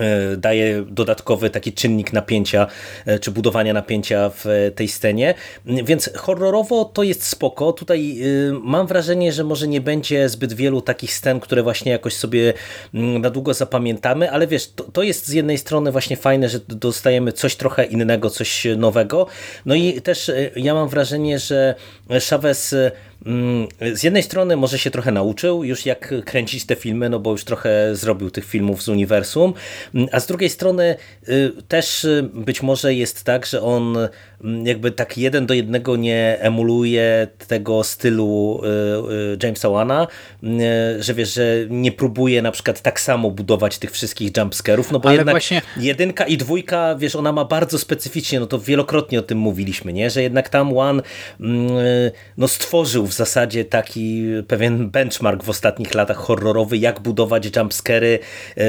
E, daje dodatkowy taki czynnik napięcia, e, czy budowania napięcia w tej scenie, więc horrorowo to jest spoko, tutaj e, mam wrażenie, że może nie będzie zbyt wielu takich scen, które właśnie jakoś sobie mm, na długo zapamiętamy, ale wiesz, to, to jest z jednej strony właśnie fajne, że dostajemy coś trochę innego, coś nowego, no i też ja mam wrażenie, że Chavez z jednej strony może się trochę nauczył już jak kręcić te filmy, no bo już trochę zrobił tych filmów z uniwersum, A z drugiej strony też być może jest tak, że on jakby tak jeden do jednego nie emuluje tego stylu Jamesa Wana, że wiesz, że nie próbuje na przykład tak samo budować tych wszystkich jumpscarów, no bo Ale jednak właśnie- jedynka i dwójka, wiesz, ona ma bardzo specyficznie, no to wielokrotnie o tym mówiliśmy, nie, że jednak tam One mm, no stworzył w zasadzie taki pewien benchmark w ostatnich latach horrorowy, jak budować jumpscary, e,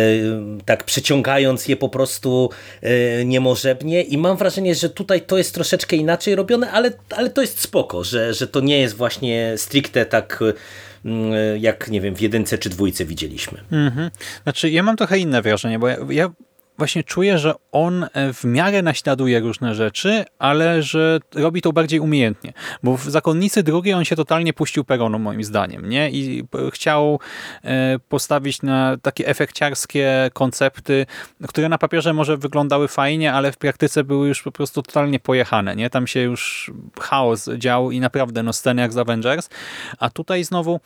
tak przyciągając je po prostu e, niemożebnie i mam wrażenie, że tutaj to jest troszeczkę inaczej robione, ale, ale to jest spoko, że, że to nie jest właśnie stricte tak mm, jak, nie wiem, w jedynce czy dwójce widzieliśmy. Mhm. Znaczy, ja mam trochę inne wrażenie, bo ja, ja właśnie czuję, że on e, w miarę naśladuje różne rzeczy, ale że robi to bardziej umiejętnie. Bo w Zakonnicy drugiej on się totalnie puścił peronu, moim zdaniem, nie? I p- chciał e, postawić na takie efekciarskie koncepty, które na papierze może wyglądały fajnie, ale w praktyce były już po prostu totalnie pojechane, nie? Tam się już chaos dział i naprawdę, no sceny jak z Avengers, a tutaj znowu E,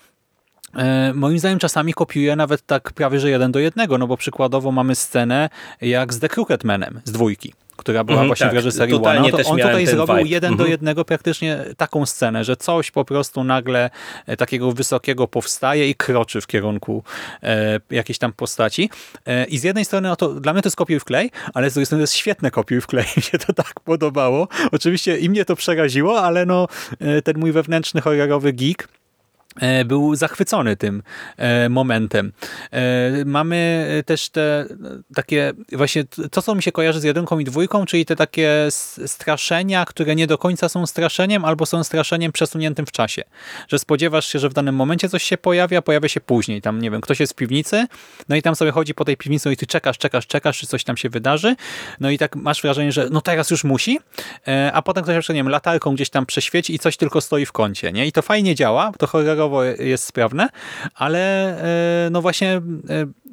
Moim zdaniem czasami kopiuje nawet tak prawie, że jeden do jednego, no bo przykładowo mamy scenę jak z The Crooked Manem z dwójki, która była Mhm, właśnie tak, w reżyserii One, no to on tutaj zrobił vibe. jeden do Mhm. jednego praktycznie taką scenę, że coś po prostu nagle e, takiego wysokiego powstaje i kroczy w kierunku e, jakiejś tam postaci. E, I z jednej strony, no to dla mnie to jest kopiuj w klej, ale z drugiej strony to jest świetne kopiuj w klej. Mi się to tak podobało. Oczywiście i mnie to przeraziło, ale no e, ten mój wewnętrzny horrorowy geek e, był zachwycony tym e, momentem. E, Mamy też te e, takie właśnie to, co mi się kojarzy z jedynką i dwójką, czyli te takie straszenia, które nie do końca są straszeniem, albo są straszeniem przesuniętym w czasie. Że spodziewasz się, że w danym momencie coś się pojawia, pojawia się później. Tam, nie wiem, ktoś jest w piwnicy, no i tam sobie chodzi po tej piwnicy no i ty czekasz, czekasz, czekasz, czy coś tam się wydarzy. No i tak masz wrażenie, że no teraz już musi, e, a potem ktoś jeszcze, nie wiem, latarką gdzieś tam prześwieci i coś tylko stoi w kącie, nie? I to fajnie działa, to horrorowo jest sprawne, ale no właśnie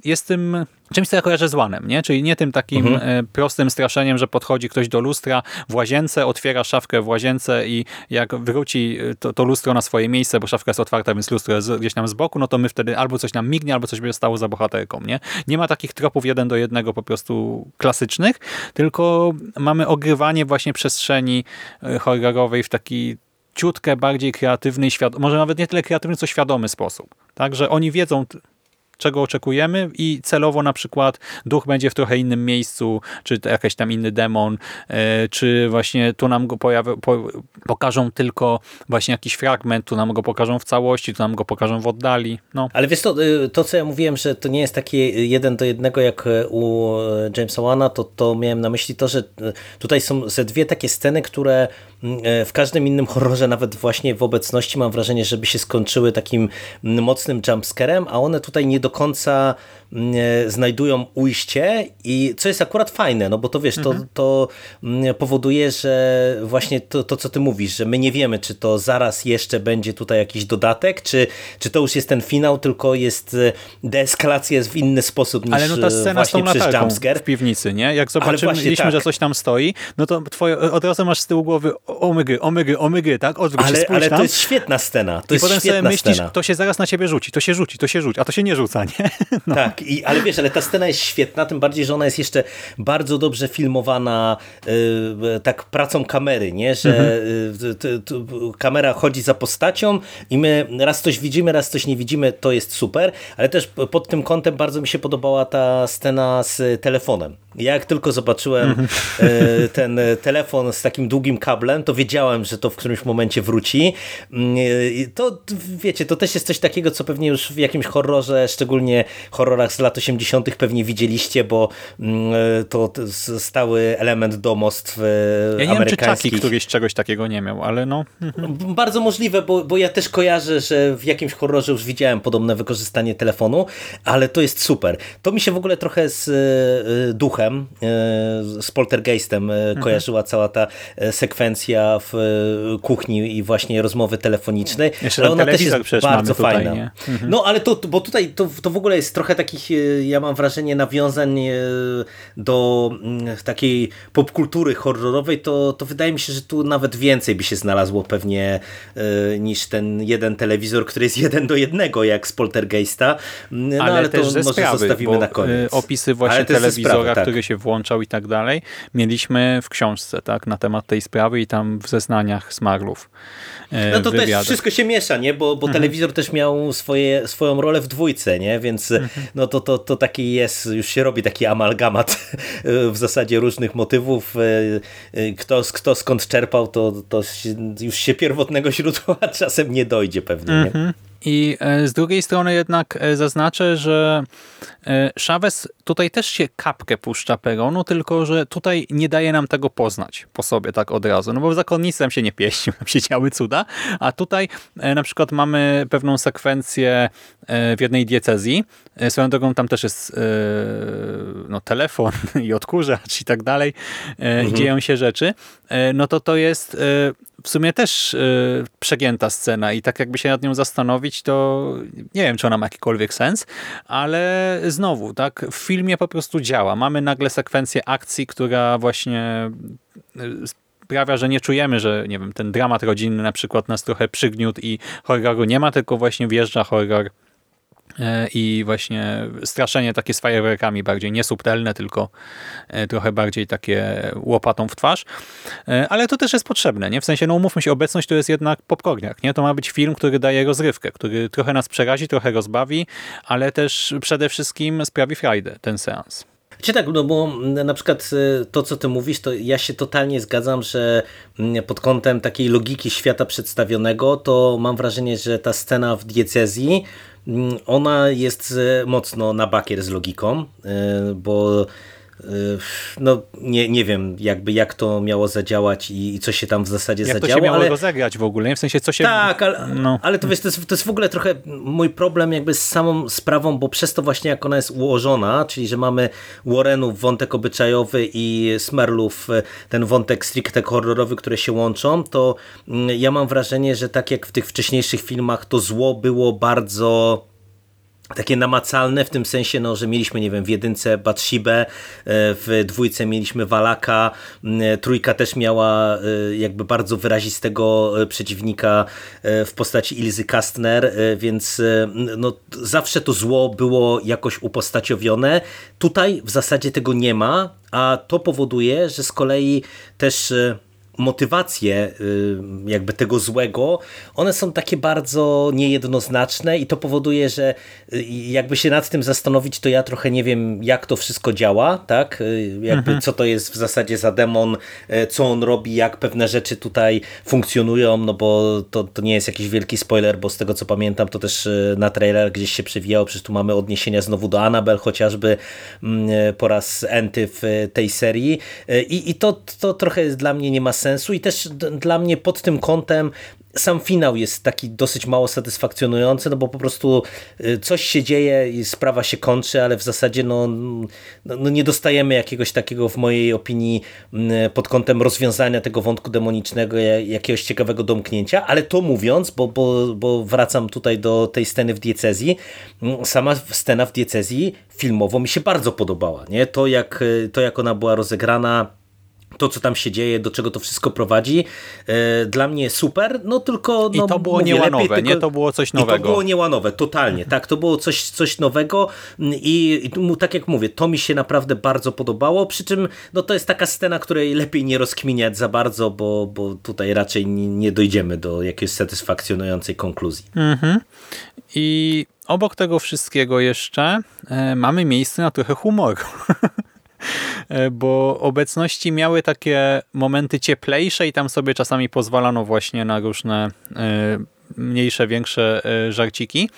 jest tym czymś, co ja kojarzę z Łanem, nie? Czyli nie tym takim e, prostym straszeniem, że podchodzi ktoś do lustra w łazience, otwiera szafkę w łazience i jak wróci to, to lustro na swoje miejsce, bo szafka jest otwarta, więc lustro jest gdzieś tam z boku, no to my wtedy albo coś nam mignie, albo coś będzie stało za bohaterką, nie? Nie ma takich tropów jeden do jednego po prostu klasycznych, tylko mamy ogrywanie właśnie przestrzeni horrorowej w taki ciutkę bardziej kreatywny może nawet nie tyle kreatywny, co świadomy sposób. Tak, że oni wiedzą, czego oczekujemy i celowo na przykład duch będzie w trochę innym miejscu, czy jakiś tam inny demon, e, czy właśnie tu nam go pojawi, po, pokażą tylko właśnie jakiś fragment, tu nam go pokażą w całości, tu nam go pokażą w oddali. No. Ale wiesz to, y, to co ja mówiłem, że to nie jest takie jeden do jednego jak y, u y, Jamesa Wana, to, to miałem na myśli to, że y, tutaj są ze dwie takie sceny, które w każdym innym horrorze, nawet właśnie w obecności mam wrażenie, żeby się skończyły takim mm, mocnym jumpscarem, a one tutaj nie do końca mm, znajdują ujście i co jest akurat fajne, no bo to wiesz, to, to mm, powoduje, że właśnie to, to co ty mówisz, że my nie wiemy, czy to zaraz jeszcze będzie tutaj jakiś dodatek, czy, czy to już jest ten finał, tylko jest e, deeskalacja jest w inny sposób niż Ale no ta e, scena z tą właśnie przez latarką jumpscare. w piwnicy, nie? Jak mieliśmy, tak. że coś tam stoi, no to twoje, od razu masz z tyłu głowy omygy, omygy, omygy, tak? Odwróć się, Ale, spójrz ale to jest świetna scena, to I potem sobie myślisz, scena. to się zaraz na ciebie rzuci, to się rzuci, to się rzuci, a to się nie rzuca, nie? No. Tak, i, ale wiesz, ale ta scena jest świetna, tym bardziej, że ona jest jeszcze bardzo dobrze filmowana y, tak pracą kamery, nie? że Mhm. y, t, t, kamera chodzi za postacią i my raz coś widzimy, raz coś nie widzimy, to jest super, ale też pod tym kątem bardzo mi się podobała ta scena z telefonem. Ja jak tylko zobaczyłem Mhm. y, ten telefon z takim długim kablem, to wiedziałem, że to w którymś momencie wróci. Y, i To wiecie, to też jest coś takiego, co pewnie już w jakimś horrorze, szczególnie horrorach z lat 80. pewnie widzieliście, bo mm, to t- s- stały element domostw e, Ja nie wiem, czy. Chucky któryś czegoś takiego nie miał, ale no... Bardzo możliwe, bo, bo ja też kojarzę, że w jakimś horrorze już widziałem podobne wykorzystanie telefonu, ale to jest super. To mi się w ogóle trochę z e, duchem, e, z poltergeistem e, kojarzyła cała ta e, sekwencja w e, kuchni i właśnie rozmowy telefoniczne. Jeszcze ale ona też jest bardzo tutaj, fajna. nie? Mhm. No ale to, bo tutaj to, to w ogóle jest trochę takich, e, ja mam wrażenie, nawiązań e, do mm, takiej popkultury horrorowej, to, to wydaje mi się, że tu nawet więcej by się znalazło pewnie e, niż ten jeden telewizor, który jest jeden do jednego, jak z Poltergeista. No ale, ale, to może sprawy, zostawimy na koniec. opisy właśnie telewizora, sprawy, tak. który się włączał i tak dalej, mieliśmy w książce tak, na temat tej sprawy i tam w zeznaniach Smaglów. No to w też wywiadach. wszystko się miesza, nie? Bo, bo telewizor też miał swoje, swoją rolę w dwójce, nie? Więc no to, to, to taki jest, już się robi taki amalgamat w zasadzie różnych motywów. Kto, kto skąd czerpał, to, to już się pierwotnego źródła czasem nie dojdzie pewnie, nie? I e, z drugiej strony jednak e, zaznaczę, że e, Chavez tutaj też się kapkę puszcza peronu, tylko że tutaj nie daje nam tego poznać po sobie tak od razu. No bo w zakonnicy tam się nie pieścił, tam się działy cuda, a tutaj na przykład mamy pewną sekwencję w jednej diecezji. Swoją drogą tam też jest no, telefon i odkurzacz i tak dalej e, i dzieją się rzeczy. No to to jest w sumie też e, przegięta scena i tak jakby się nad nią zastanowić, to nie wiem, czy ona ma jakikolwiek sens, ale znowu, tak, w filmie po prostu działa. Mamy nagle sekwencję akcji, która właśnie e, sprawia, że nie czujemy, że nie wiem, ten dramat rodzinny na przykład nas trochę przygniótł i horroru nie ma, tylko właśnie wjeżdża horror i właśnie straszenie takie z fajerwerkami bardziej niesubtelne, tylko e, trochę bardziej takie łopatą w twarz. E, Ale to też jest potrzebne, nie? W sensie, no umówmy się, obecność to jest jednak popcorniak, nie? To ma być film, który daje rozrywkę, który trochę nas przerazi, trochę rozbawi, ale też przede wszystkim sprawi frajdę ten seans. Czy tak, no bo mm, na przykład to, co ty mówisz, to ja się totalnie zgadzam, że mm, pod kątem takiej logiki świata przedstawionego, to mam wrażenie, że ta scena w diecezji, ona jest y, mocno na bakier z logiką, y, bo no nie, nie wiem jakby jak to miało zadziałać i, i co się tam w zasadzie Jak to zadziało, się miało ale... rozegrać w ogóle, nie? W sensie, co się... Tak, ale, No. ale to, wiesz, to, jest, to jest w ogóle trochę mój problem jakby z samą sprawą, bo przez to właśnie jak ona jest ułożona, czyli że mamy Warrenów wątek obyczajowy i Smerlów e, ten wątek stricte horrorowy, które się łączą, to mm, ja mam wrażenie, że tak jak w tych wcześniejszych filmach to zło było bardzo takie namacalne w tym sensie, no, że mieliśmy, nie wiem, w jedynce Batshibę, e, w dwójce mieliśmy Walaka, m, trójka też miała e, jakby bardzo wyrazistego e, przeciwnika e, w postaci Ilzy Kastner, e, więc e, no, zawsze to zło było jakoś upostaciowione. Tutaj w zasadzie tego nie ma, a to powoduje, że z kolei też e, motywacje y, jakby tego złego, one są takie bardzo niejednoznaczne i to powoduje, że y, jakby się nad tym zastanowić, to ja trochę nie wiem, jak to wszystko działa, tak? Y, Jakby co to jest w zasadzie za demon, co on robi, jak pewne rzeczy tutaj funkcjonują, no bo to, to nie jest jakiś wielki spoiler, bo z tego co pamiętam, to też na trailer gdzieś się przewijało, przecież tu mamy odniesienia znowu do Annabelle chociażby mm, po raz enty w tej serii i, i to, to trochę dla mnie nie ma sensu i też dla mnie pod tym kątem sam finał jest taki dosyć mało satysfakcjonujący, no bo po prostu y, coś się dzieje i sprawa się kończy, ale w zasadzie no, no, nie dostajemy jakiegoś takiego w mojej opinii mm, pod kątem rozwiązania tego wątku demonicznego, ja- jakiegoś ciekawego domknięcia, ale to mówiąc, bo, bo, bo wracam tutaj do tej sceny w diecezji, mm, sama scena w diecezji filmowo mi się bardzo podobała, nie? To jak, y, to jak ona była rozegrana, to, co tam się dzieje, do czego to wszystko prowadzi, e, dla mnie super, no tylko... I No, to było mówię, niełanowe, lepiej nie? To było coś I to nowego. było niełanowe, totalnie, tak, to było coś, coś nowego i, i tak jak mówię, to mi się naprawdę bardzo podobało, przy czym no, to jest taka scena, której lepiej nie rozkminiać za bardzo, bo, bo tutaj raczej nie, dojdziemy do jakiejś satysfakcjonującej konkluzji. I obok tego wszystkiego jeszcze e, mamy miejsce na trochę humoru. E, Bo obecności miały takie momenty cieplejsze i tam sobie czasami pozwalano właśnie na różne e, mniejsze, większe e, żarciki.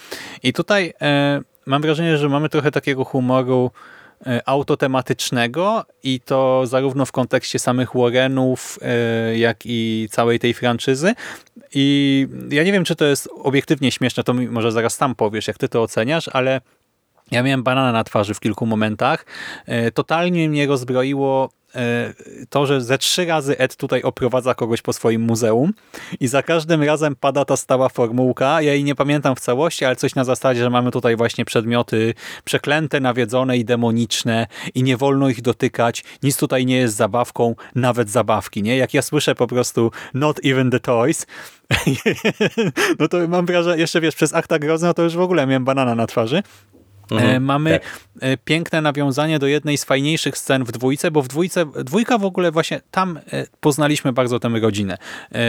I tutaj mam wrażenie, że mamy trochę takiego humoru autotematycznego i to zarówno w kontekście samych Warrenów, jak i całej tej franczyzy. I ja nie wiem, czy to jest obiektywnie śmieszne, to może zaraz tam powiesz, jak ty to oceniasz, ale ja miałem banana na twarzy w kilku momentach. E, Totalnie mnie rozbroiło e, to, że ze trzy razy Ed tutaj oprowadza kogoś po swoim muzeum i za każdym razem pada ta stała formułka. Ja jej nie pamiętam w całości, ale coś na zasadzie, że mamy tutaj właśnie przedmioty przeklęte, nawiedzone i demoniczne i nie wolno ich dotykać. Nic tutaj nie jest zabawką, nawet zabawki. nie? Jak ja słyszę po prostu not even the toys, no to mam wrażenie, jeszcze wiesz, przez akta grozy, no to już w ogóle miałem banana na twarzy. Mhm, E, Mamy tak. e, piękne nawiązanie do jednej z fajniejszych scen w dwójce, bo w dwójce, dwójka w ogóle właśnie tam e, poznaliśmy bardzo tę rodzinę.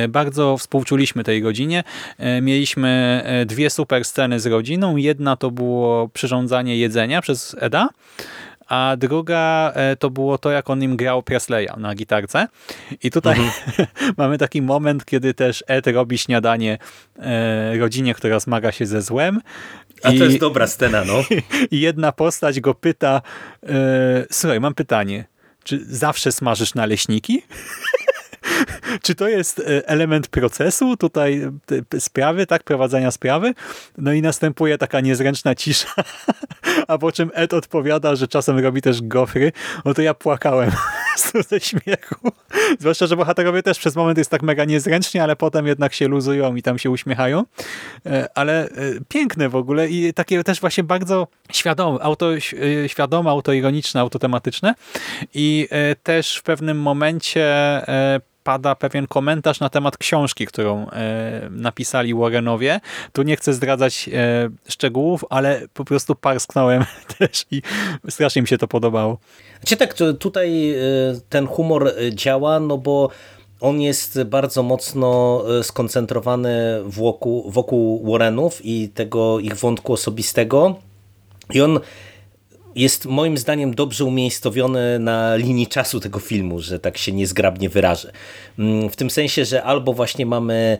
Bardzo współczuliśmy tej rodzinie. E, Mieliśmy dwie super sceny z rodziną. Jedna to było przyrządzanie jedzenia przez Eda, a druga e, to było to, jak on im grał Presleya na gitarce. I tutaj mamy taki moment, kiedy też Ed robi śniadanie e, rodzinie, która zmaga się ze złem. A to I- jest dobra scena, no. i jedna postać go pyta, e, słuchaj, mam pytanie, czy zawsze smażysz naleśniki? czy to jest element procesu tutaj sprawy, tak, prowadzenia sprawy? No i następuje taka niezręczna cisza, a po czym Ed odpowiada, że czasem robi też gofry, no to ja płakałem ze śmiechu. Zwłaszcza, że bohaterowie też przez moment jest tak mega niezręcznie, ale potem jednak się luzują i tam się uśmiechają. E, Ale e, piękne w ogóle i takie też właśnie bardzo świadome, auto, e, świadome, autoironiczne, autotematyczne i też w pewnym momencie pada pewien komentarz na temat książki, którą e, napisali Warrenowie. Tu nie chcę zdradzać e, szczegółów, ale po prostu parsknąłem też i strasznie mi się to podobało. Znaczy tak, tutaj y, ten humor działa, no bo on jest bardzo mocno skoncentrowany wokół, wokół Warrenów i tego ich wątku osobistego. I on jest moim zdaniem dobrze umiejscowiony na linii czasu tego filmu, że tak się niezgrabnie wyrażę. Mm, W tym sensie, że albo właśnie mamy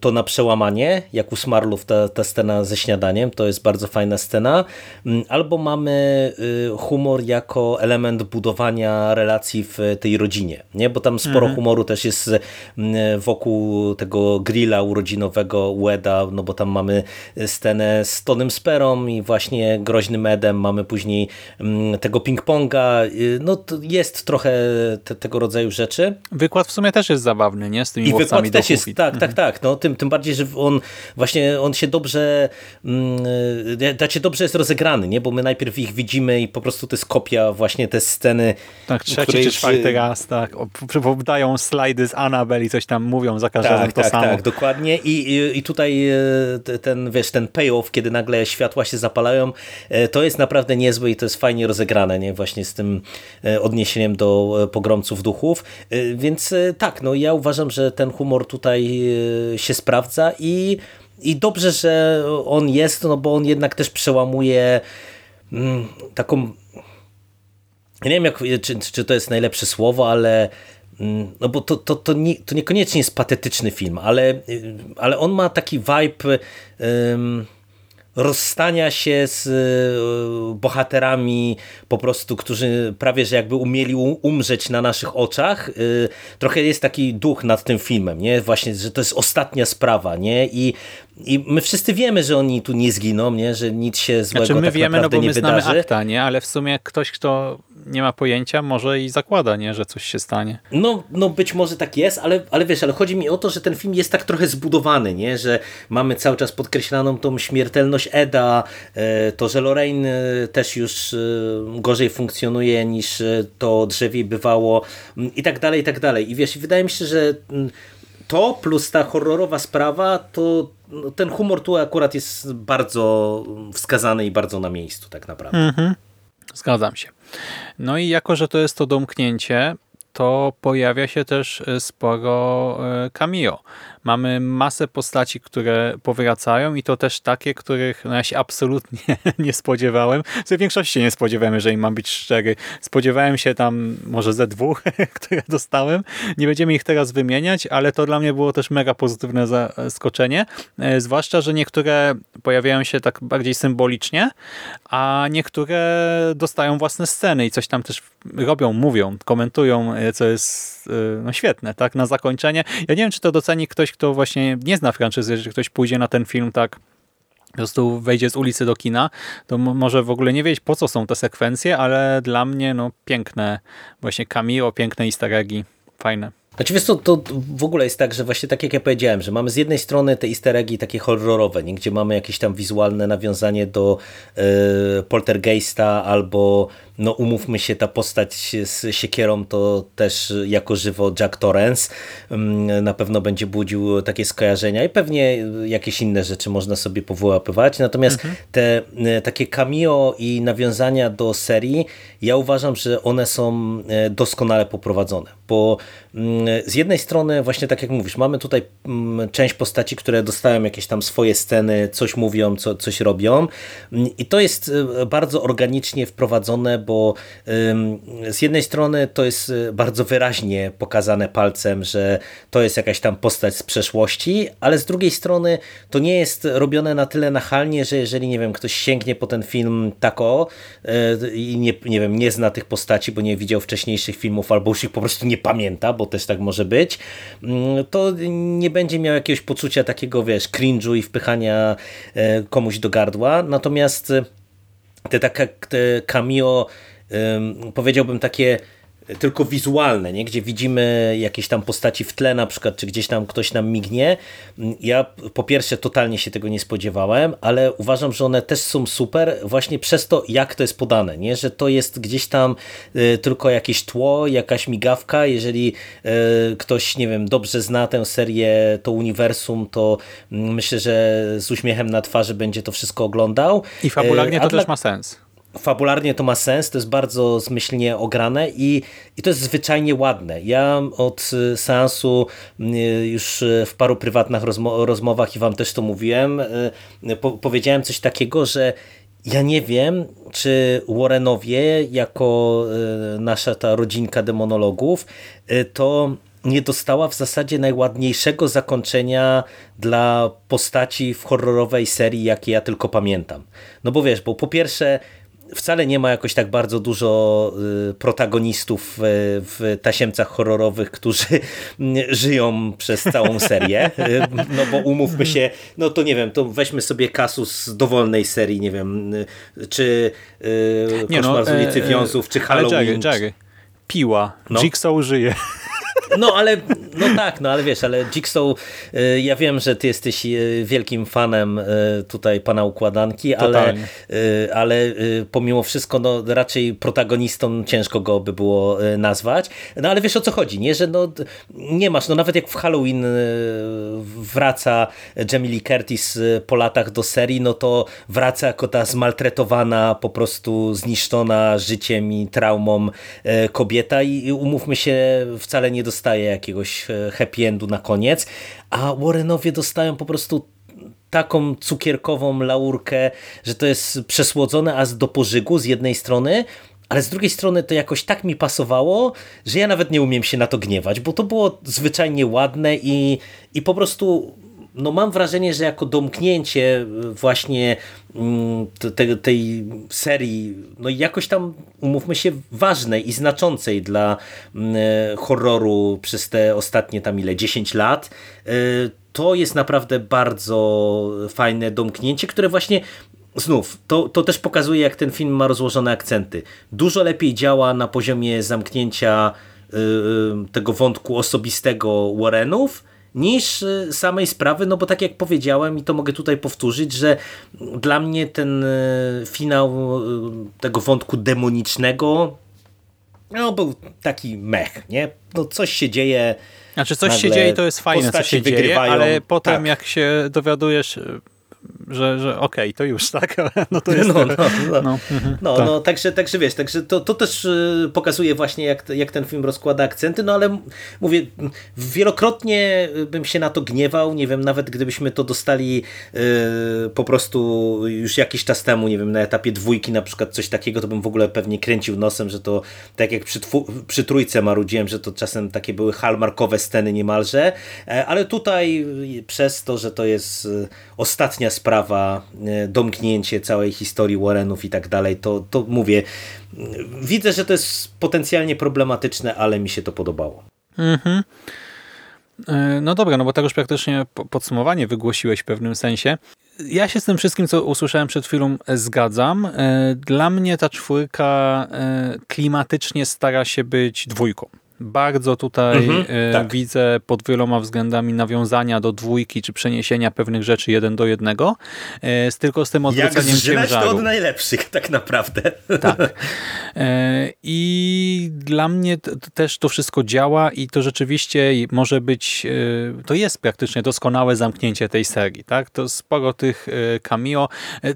to na przełamanie, jak u Smarlów ta, ta scena ze śniadaniem, to jest bardzo fajna scena, Mm, albo mamy y, humor jako element budowania relacji w tej rodzinie, nie? bo tam sporo humoru też jest mm, wokół tego grilla urodzinowego Weda, no bo tam mamy scenę z Tonym Sperą i właśnie groźnym Edem, mamy później mm, tego ping-ponga, Y, no jest trochę te, tego rodzaju rzeczy. Wykład w sumie też jest zabawny, nie? Z tymi I wykład też jest, i- tak, tak, tak. No, tym, tym bardziej, że on właśnie on się dobrze, mm, y, znaczy dobrze jest rozegrany, nie? bo my najpierw ich widzimy i po prostu to jest kopia właśnie te sceny. Tak, trzeci czy czwarty raz, tak. Dają slajdy z Annabelle i coś tam mówią za każdym Tak, to tak, samo. tak, dokładnie. I, i, I tutaj e, te- ten, wiesz, ten payoff, kiedy nagle światła się zapalają, e, to jest naprawdę niezłe i to jest fajnie rozegrane, nie? Właśnie z tym e, odniesieniem do e, pogromców duchów. E, Więc e, tak, no ja uważam, że ten humor tutaj e, się sprawdza i, i dobrze, że on jest, no bo on jednak też przełamuje mm, taką nie wiem, jak, czy, czy to jest najlepsze słowo, ale mm, no bo to, to, to, nie, to niekoniecznie jest patetyczny film, ale, y, ale on ma taki vibe rozstania się z y, bohaterami po prostu, którzy prawie, że jakby umieli umrzeć na naszych oczach. Y, Trochę jest taki duch nad tym filmem, nie? Właśnie, że to jest ostatnia sprawa, nie? I, i my wszyscy wiemy, że oni tu nie zginą, nie? Że nic się złego Znaczy my tak wiemy, no naprawdę bo nie my znamy wydarzy. akta, nie? Ale w sumie ktoś, kto nie ma pojęcia, może i zakłada, nie? Że coś się stanie. No, no być może tak jest, ale, ale wiesz, ale chodzi mi o to, że ten film jest tak trochę zbudowany, nie? że mamy cały czas podkreślaną tą śmiertelność Eda, e, to, że Lorraine e, też już e, gorzej funkcjonuje niż to drzewiej bywało m, i tak dalej, i tak dalej. I wiesz, wydaje mi się, że mm, to plus ta horrorowa sprawa, to no, ten humor tu akurat jest bardzo wskazany i bardzo na miejscu tak naprawdę. Zgadzam się. No i jako, że to jest to domknięcie, to pojawia się też e, sporo e, cameo. Mamy masę postaci, które powracają i to też takie, których no ja się absolutnie nie spodziewałem. W większości nie spodziewałem, jeżeli mam być szczery. Spodziewałem się tam może ze dwóch, które dostałem. Nie będziemy ich teraz wymieniać, ale to dla mnie było też mega pozytywne zaskoczenie. E, Zwłaszcza, że niektóre pojawiają się tak bardziej symbolicznie, a niektóre dostają własne sceny i coś tam też robią, mówią, komentują, e, co jest e, no, świetne, tak, na zakończenie. Ja nie wiem, czy to doceni ktoś, kto właśnie nie zna franczyzy, że ktoś pójdzie na ten film tak po prostu wejdzie z ulicy do kina, to może w ogóle nie wiedzieć po co są te sekwencje, ale dla mnie no piękne właśnie cameo, piękne easter eggi, fajne. Znaczy wiesz co, to w ogóle jest tak, że właśnie tak jak ja powiedziałem, że mamy z jednej strony te easter eggi takie horrorowe, nie? gdzie mamy jakieś tam wizualne nawiązanie do y, poltergeista albo no umówmy się, ta postać z siekierą to też jako żywo Jack Torrance mm, na pewno będzie budził takie skojarzenia i pewnie jakieś inne rzeczy można sobie powyłapywać. Natomiast mhm. te e, takie cameo i nawiązania do serii, ja uważam, że one są e, doskonale poprowadzone, bo mm, z jednej strony właśnie tak jak mówisz, mamy tutaj mm, część postaci, które dostają jakieś tam swoje sceny, coś mówią, co, coś robią i to jest e, bardzo organicznie wprowadzone, bo z jednej strony to jest y, bardzo wyraźnie pokazane palcem, że to jest jakaś tam postać z przeszłości, ale z drugiej strony to nie jest robione na tyle nachalnie, że jeżeli, nie wiem, ktoś sięgnie po ten film tako y, i nie, nie wiem, nie zna tych postaci, bo nie widział wcześniejszych filmów albo już ich po prostu nie pamięta, bo też tak może być, mm, to nie będzie miał jakiegoś poczucia takiego, wiesz, cringe'u i wpychania e, komuś do gardła. Natomiast te takie te cameo powiedziałbym takie tylko wizualne, nie? gdzie widzimy jakieś tam postaci w tle na przykład, czy gdzieś tam ktoś nam mignie. Ja po pierwsze totalnie się tego nie spodziewałem, ale uważam, że one też są super właśnie przez to, jak to jest podane, nie? że to jest gdzieś tam y, tylko jakieś tło, jakaś migawka. Jeżeli y, ktoś, nie wiem, dobrze zna tę serię, to uniwersum, to myślę, że z uśmiechem na twarzy będzie to wszystko oglądał. I fabularnie to też ma sens fabularnie to ma sens, to jest bardzo zmyślnie ograne i, i to jest zwyczajnie ładne. Ja od y, seansu y, już y, w paru prywatnych rozmo rozmowach i wam też to mówiłem, po powiedziałem coś takiego, że ja nie wiem, czy Warrenowie jako nasza ta rodzinka demonologów to nie dostała w zasadzie najładniejszego zakończenia dla postaci w horrorowej serii, jakie ja tylko pamiętam. No bo wiesz, bo po pierwsze wcale nie ma jakoś tak bardzo dużo y, protagonistów w tasiemcach horrorowych, którzy żyją przez całą serię. Y, no bo umówmy się, no to nie wiem, to weźmy sobie kasus z dowolnej serii, nie wiem, y, czy no, Koszmar no, z ulicy e, Wiązów, czy Halloween. Jerry. Piła. No. Jigsaw żyje. No ale, no tak, no ale wiesz, ale Jigsaw, y, ja wiem, że ty jesteś y, wielkim fanem y, tutaj pana układanki, ale, ale pomimo wszystko, no raczej protagonistą ciężko go by było nazwać. No ale wiesz o co chodzi, nie? Że no nie masz, no nawet jak w Halloween wraca Jamie Lee Curtis po latach do serii, no to wraca jako ta zmaltretowana, po prostu zniszczona życiem i traumą kobieta i umówmy się, wcale nie dostaje dostaje jakiegoś e, happy endu na koniec, a Warrenowie dostają po prostu taką cukierkową laurkę, że to jest przesłodzone aż do pożygu z jednej strony, ale z drugiej strony to jakoś tak mi pasowało, że ja nawet nie umiem się na to gniewać, bo to było zwyczajnie ładne i, i po prostu no mam wrażenie, że jako domknięcie właśnie mm, te, tej serii, no jakoś tam umówmy się ważnej i znaczącej dla mm, horroru przez te ostatnie tam ile, 10 lat, y, to jest naprawdę bardzo fajne domknięcie, które właśnie Znów, to, to też pokazuje, jak ten film ma rozłożone akcenty. Dużo lepiej działa na poziomie zamknięcia y, y, tego wątku osobistego Warrenów, niż y, samej sprawy, no bo tak jak powiedziałem i to mogę tutaj powtórzyć, że dla mnie ten y, finał y, tego wątku demonicznego no był taki mech, nie? No coś się dzieje. Znaczy coś się dzieje i to jest fajne, co się dzieje, ale potem tak. jak się dowiadujesz że, że okej, okay, to już, tak? No to jest... No, no, no. no, no, tak. no także, także wiesz, także to, to też y, pokazuje właśnie, jak, jak ten film rozkłada akcenty, no ale mówię, wielokrotnie bym się na to gniewał, nie wiem, nawet gdybyśmy to dostali yy, po prostu już jakiś czas temu, nie wiem, na etapie dwójki na przykład coś takiego, to bym w ogóle pewnie kręcił nosem, że to tak jak przy, przy trójce marudziłem, że to czasem takie były hallmarkowe sceny niemalże, e, ale tutaj przez to, że to jest y, ostatnia sprawa, e, domknięcie całej historii Warrenów i tak dalej, to, to mówię, widzę, że to jest potencjalnie problematyczne, ale mi się to podobało. Mhm. E, no dobra, no bo tak już praktycznie podsumowanie wygłosiłeś w pewnym sensie. ja się z tym wszystkim, co usłyszałem przed chwilą, zgadzam. Dla mnie ta czwórka klimatycznie stara się być dwójką. Bardzo tutaj Mhm, e, tak. widzę pod wieloma względami nawiązania do dwójki, czy przeniesienia pewnych rzeczy jeden do jednego, e, z tylko z tym Jak odwróceniem to ciężaru. od najlepszych tak naprawdę. Tak. E, I dla mnie też to wszystko działa i to rzeczywiście może być, to jest praktycznie doskonałe zamknięcie tej serii. Tak? To sporo tych cameo,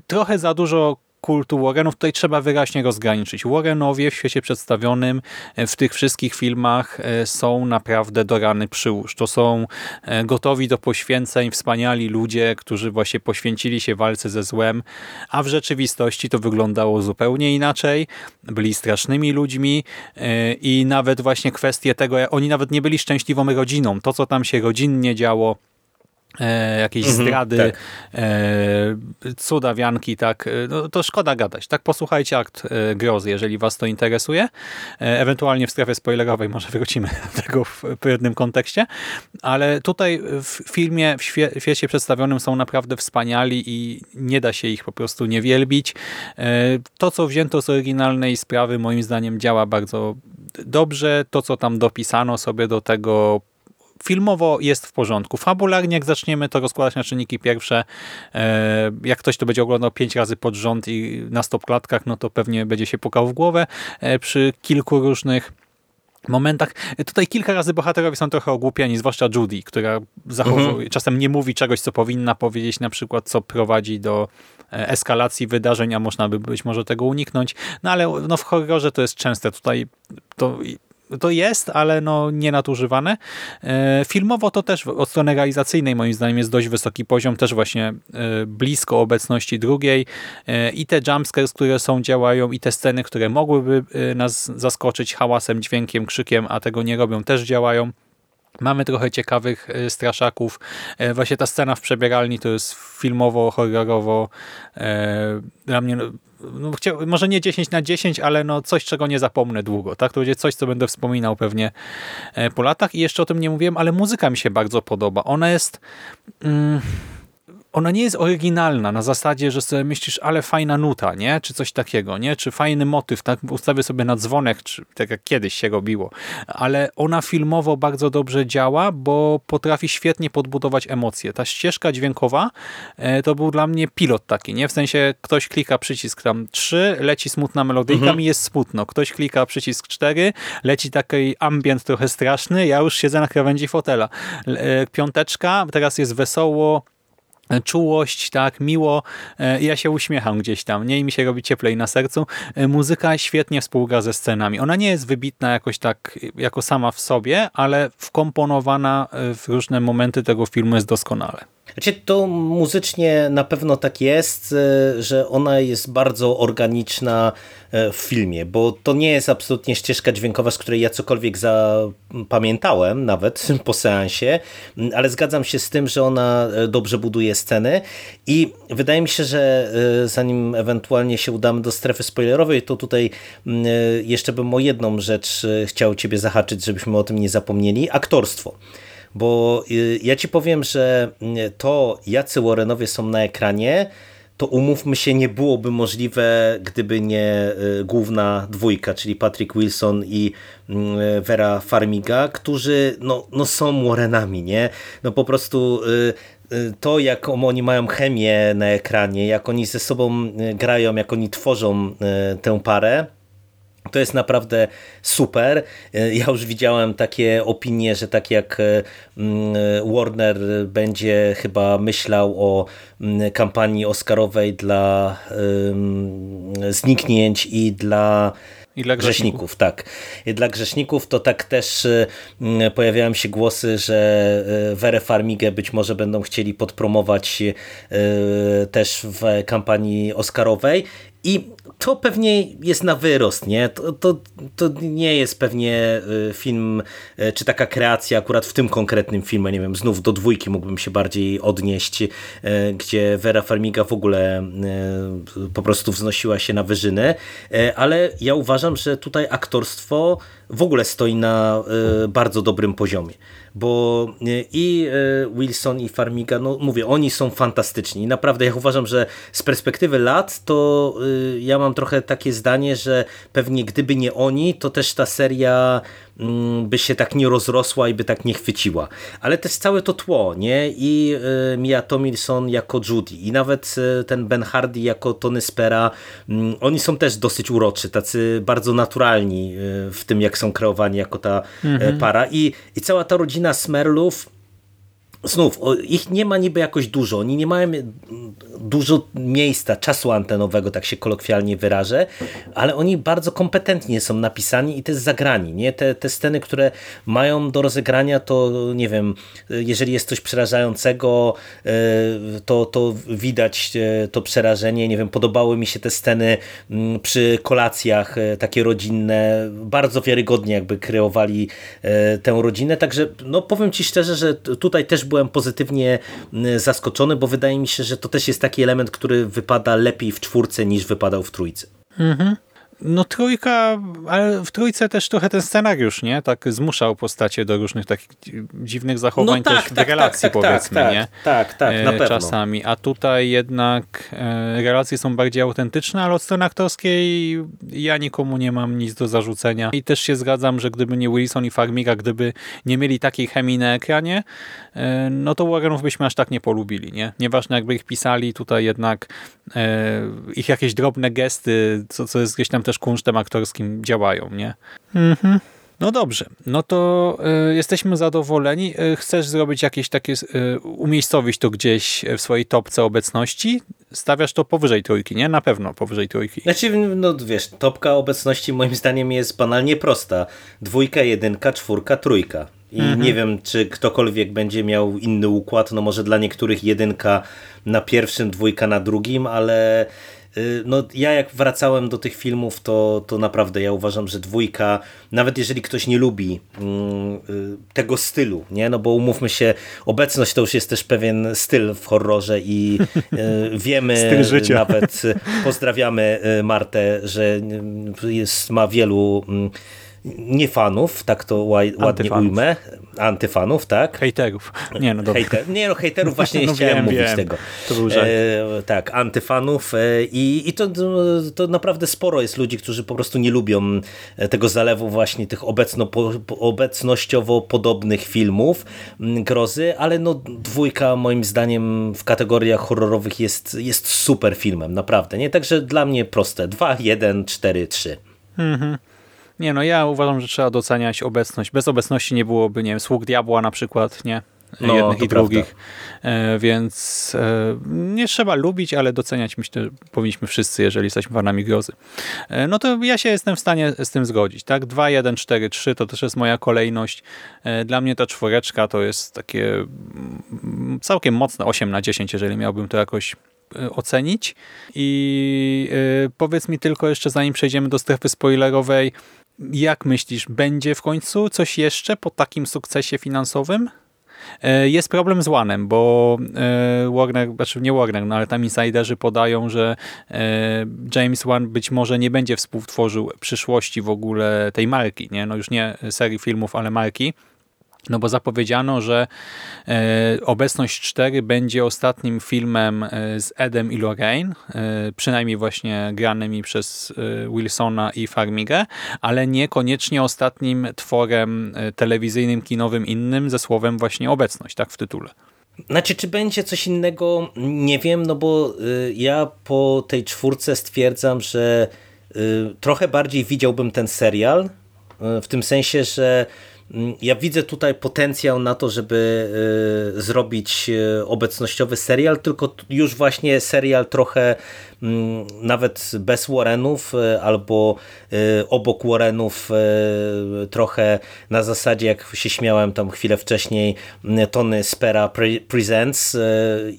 trochę za dużo kultu Warrenów tutaj trzeba wyraźnie rozgraniczyć. Warrenowie w świecie przedstawionym e, w tych wszystkich filmach e, są naprawdę do rany przyłóż. To są e, gotowi do poświęceń, wspaniali ludzie, którzy właśnie poświęcili się walce ze złem, a w rzeczywistości to wyglądało zupełnie inaczej. Byli strasznymi ludźmi i nawet właśnie kwestie tego, oni nawet nie byli szczęśliwą rodziną. To, co tam się rodzinnie działo, e, jakieś Mhm, zdrady, tak. e, cudawianki, tak, e, no to szkoda gadać. Tak, posłuchajcie akt e, grozy, jeżeli was to interesuje. Ewentualnie w strefie spoilerowej może wrócimy do tego w pewnym kontekście, ale tutaj w filmie, w świe- w świecie przedstawionym są naprawdę wspaniali i nie da się ich po prostu nie wielbić. To, co wzięto z oryginalnej sprawy, moim zdaniem działa bardzo dobrze. To, co tam dopisano sobie do tego filmowo jest w porządku. Fabularnie, jak zaczniemy to rozkładać na czynniki pierwsze, e, jak ktoś to będzie oglądał pięć razy pod rząd i na stop klatkach, no to pewnie będzie się pukał w głowę e, przy kilku różnych momentach. E, Tutaj kilka razy bohaterowie są trochę ogłupieni, zwłaszcza Judy, która zachowuje, czasem nie mówi czegoś, co powinna powiedzieć, na przykład co prowadzi do eskalacji wydarzeń, a można by być może tego uniknąć. No ale no, w horrorze to jest częste. Tutaj to to jest, ale no nie nadużywane. E, Filmowo to też od strony realizacyjnej moim zdaniem jest dość wysoki poziom, też właśnie e, blisko obecności drugiej E, i te jumpscares, które są, działają i te sceny, które mogłyby nas zaskoczyć hałasem, dźwiękiem, krzykiem, a tego nie robią, też działają. Mamy trochę ciekawych e, straszaków. E, Właśnie ta scena w przebieralni to jest filmowo, horrorowo e, dla mnie, no, może nie 10 na 10, ale no coś, czego nie zapomnę długo. Tak? To będzie coś, co będę wspominał pewnie po latach. I jeszcze o tym nie mówiłem, ale muzyka mi się bardzo podoba. Ona jest... Mm, ona nie jest oryginalna na zasadzie, że sobie myślisz, ale fajna nuta, nie? Czy coś takiego, nie? Czy fajny motyw, tak? Ustawię sobie na dzwonek, czy tak jak kiedyś się robiło. Ale ona filmowo bardzo dobrze działa, bo potrafi świetnie podbudować emocje. Ta ścieżka dźwiękowa e, to był dla mnie pilot taki, nie? W sensie ktoś klika przycisk tam 3, leci smutna melodyjka, mi jest smutno. Ktoś klika przycisk 4, leci taki ambient trochę straszny, ja już siedzę na krawędzi fotela. E, Piąteczka, teraz jest wesoło, czułość, tak, miło. E, Ja się uśmiecham gdzieś tam, nie? I mi się robi cieplej na sercu. E, Muzyka świetnie współgra ze scenami. Ona nie jest wybitna jakoś tak, jako sama w sobie, ale wkomponowana e, w różne momenty tego filmu jest doskonale. Znaczy, to muzycznie na pewno tak jest, e, że ona jest bardzo organiczna e, w filmie, bo to nie jest absolutnie ścieżka dźwiękowa, z której ja cokolwiek zapamiętałem, nawet po seansie, ale zgadzam się z tym, że ona e, dobrze buduje sceny i wydaje mi się, że zanim ewentualnie się udamy do strefy spoilerowej, to tutaj jeszcze bym o jedną rzecz chciał ciebie zahaczyć, żebyśmy o tym nie zapomnieli. Aktorstwo. Bo y, ja ci powiem, że y, to, jacy Warrenowie są na ekranie, to umówmy się, nie byłoby możliwe, gdyby nie y, główna dwójka, czyli Patrick Wilson i y, Vera Farmiga, którzy no, no są Warrenami, nie? No po prostu y, to, jak oni mają chemię na ekranie, jak oni ze sobą grają, jak oni tworzą tę parę, to jest naprawdę super. Ja już widziałem takie opinie, że tak jak mm, Warner będzie chyba myślał o mm, kampanii Oscarowej dla zniknięć i dla I dla grzeszników, tak. I Dla grzeszników to tak też y, mm, pojawiają się głosy, że Werę Farmigę być może będą chcieli podpromować też w kampanii Oscarowej i to pewnie jest na wyrost, nie? To, to, to nie jest pewnie y, film, y, czy taka kreacja akurat w tym konkretnym filmie, nie wiem, znów do dwójki mógłbym się bardziej odnieść, y, gdzie Vera Farmiga w ogóle po prostu wznosiła się na wyżyny, ale ja uważam, że tutaj aktorstwo w ogóle stoi na bardzo dobrym poziomie. Bo i Wilson i Farmiga, no mówię, oni są fantastyczni. Naprawdę ja uważam, że z perspektywy lat to ja mam trochę takie zdanie, że pewnie gdyby nie oni, to też ta seria by się tak nie rozrosła i by tak nie chwyciła. Ale też całe to tło, nie? I y, Mia Tomilson jako Judy i nawet y, ten Ben Hardy jako Tony Spera, mm, oni są też dosyć uroczy, tacy bardzo naturalni y, w tym, jak są kreowani jako ta mhm. para. I, I cała ta rodzina Smerlów znów, ich nie ma niby jakoś dużo, oni nie mają dużo miejsca, czasu antenowego, tak się kolokwialnie wyrażę, ale oni bardzo kompetentnie są napisani i też zagrani, nie? Te, te sceny, które mają do rozegrania, to nie wiem, jeżeli jest coś przerażającego, e, to, to widać e, to przerażenie, nie wiem, podobały mi się te sceny mm, przy kolacjach, e, takie rodzinne, bardzo wiarygodnie jakby kreowali tę rodzinę, także no powiem Ci szczerze, że tutaj też byłem pozytywnie zaskoczony, bo wydaje mi się, że to też jest taki element, który wypada lepiej w czwórce niż wypadał w trójce. Mhm. No trójka, ale w trójce też trochę ten scenariusz, nie? Tak zmuszał postacie do różnych takich dziwnych zachowań no tak, też w tak, relacji tak, tak, powiedzmy, tak, nie? Tak, tak, na pewno. Czasami. A tutaj jednak e, relacje są bardziej autentyczne, ale od strony aktorskiej ja nikomu nie mam nic do zarzucenia. I też się zgadzam, że gdyby nie Wilson i Farmiga, gdyby nie mieli takiej chemii na ekranie, e, no to Warrenów byśmy aż tak nie polubili, nie? Nieważne jakby ich pisali, tutaj jednak e, ich jakieś drobne gesty, co, co jest gdzieś tam też kunsztem aktorskim działają, nie? Mhm. No dobrze, no to y, jesteśmy zadowoleni. Y, chcesz zrobić jakieś takie, y, umiejscowić to gdzieś w swojej topce obecności? Stawiasz to powyżej trójki, nie? Na pewno powyżej trójki. Znaczy, no wiesz, topka obecności moim zdaniem jest banalnie prosta. Dwójka, jedynka, czwórka, trójka. I mhm. nie wiem, czy ktokolwiek będzie miał inny układ. No może dla niektórych jedynka na pierwszym, dwójka na drugim, ale Y, no ja jak wracałem do tych filmów, to, to naprawdę ja uważam, że dwójka, nawet jeżeli ktoś nie lubi mm, y, tego stylu, nie? no bo umówmy się, obecność to już jest też pewien styl w horrorze i y, wiemy nawet, pozdrawiamy Martę, że jest, ma wielu mm, nie fanów, tak to ładnie Antyfanów. ujmę, antyfanów, tak? Hejterów. Nie, no dobra. Hejter, nie, no hejterów właśnie nie no chciałem wiem, mówić wiem. tego. To był żart. E, tak, antyfanów e, i, i to, to naprawdę sporo jest ludzi, którzy po prostu nie lubią e, tego zalewu właśnie tych obecno, obecnościowo podobnych filmów grozy, ale no dwójka moim zdaniem w kategoriach horrorowych jest, jest super filmem, naprawdę. Nie, Także dla mnie proste. 2, 1, 4, 3. Mhm. Nie no, ja uważam, że trzeba doceniać obecność. Bez obecności nie byłoby, nie wiem, Sług Diabła na przykład, nie? No, jednych i drugich. E, więc e, nie trzeba lubić, ale doceniać myślę, powinniśmy wszyscy, jeżeli jesteśmy fanami grozy. E, no to ja się jestem w stanie z tym zgodzić. tak 2, 1, 4, 3 to też jest moja kolejność. E, dla mnie ta czworeczka to jest takie mm, całkiem mocne 8 na 10, jeżeli miałbym to jakoś e, ocenić. I e, powiedz mi tylko jeszcze, zanim przejdziemy do strefy spoilerowej, jak myślisz, będzie w końcu coś jeszcze po takim sukcesie finansowym? E, jest problem z Łanem, bo e, Warner, znaczy nie Warner, no ale tam insiderzy podają, że e, James Wan być może nie będzie współtworzył przyszłości w ogóle tej marki, nie? No już nie serii filmów, ale marki. No bo zapowiedziano, że e, Obecność 4 będzie ostatnim filmem e, z Edem i Lorraine, e, przynajmniej właśnie granymi przez Wilsona i Farmigę, ale niekoniecznie ostatnim tworem telewizyjnym, kinowym innym ze słowem właśnie Obecność, tak w tytule. Znaczy, czy będzie coś innego? Nie wiem, no bo y, ja po tej czwórce stwierdzam, że y, trochę bardziej widziałbym ten serial, y, w tym sensie, że ja widzę tutaj potencjał na to, żeby y, zrobić y, obecnościowy serial, tylko już właśnie serial trochę mm, nawet bez Warrenów y, albo obok Warrenów trochę na zasadzie, jak się śmiałem tam chwilę wcześniej, mm, Tony Spera Presents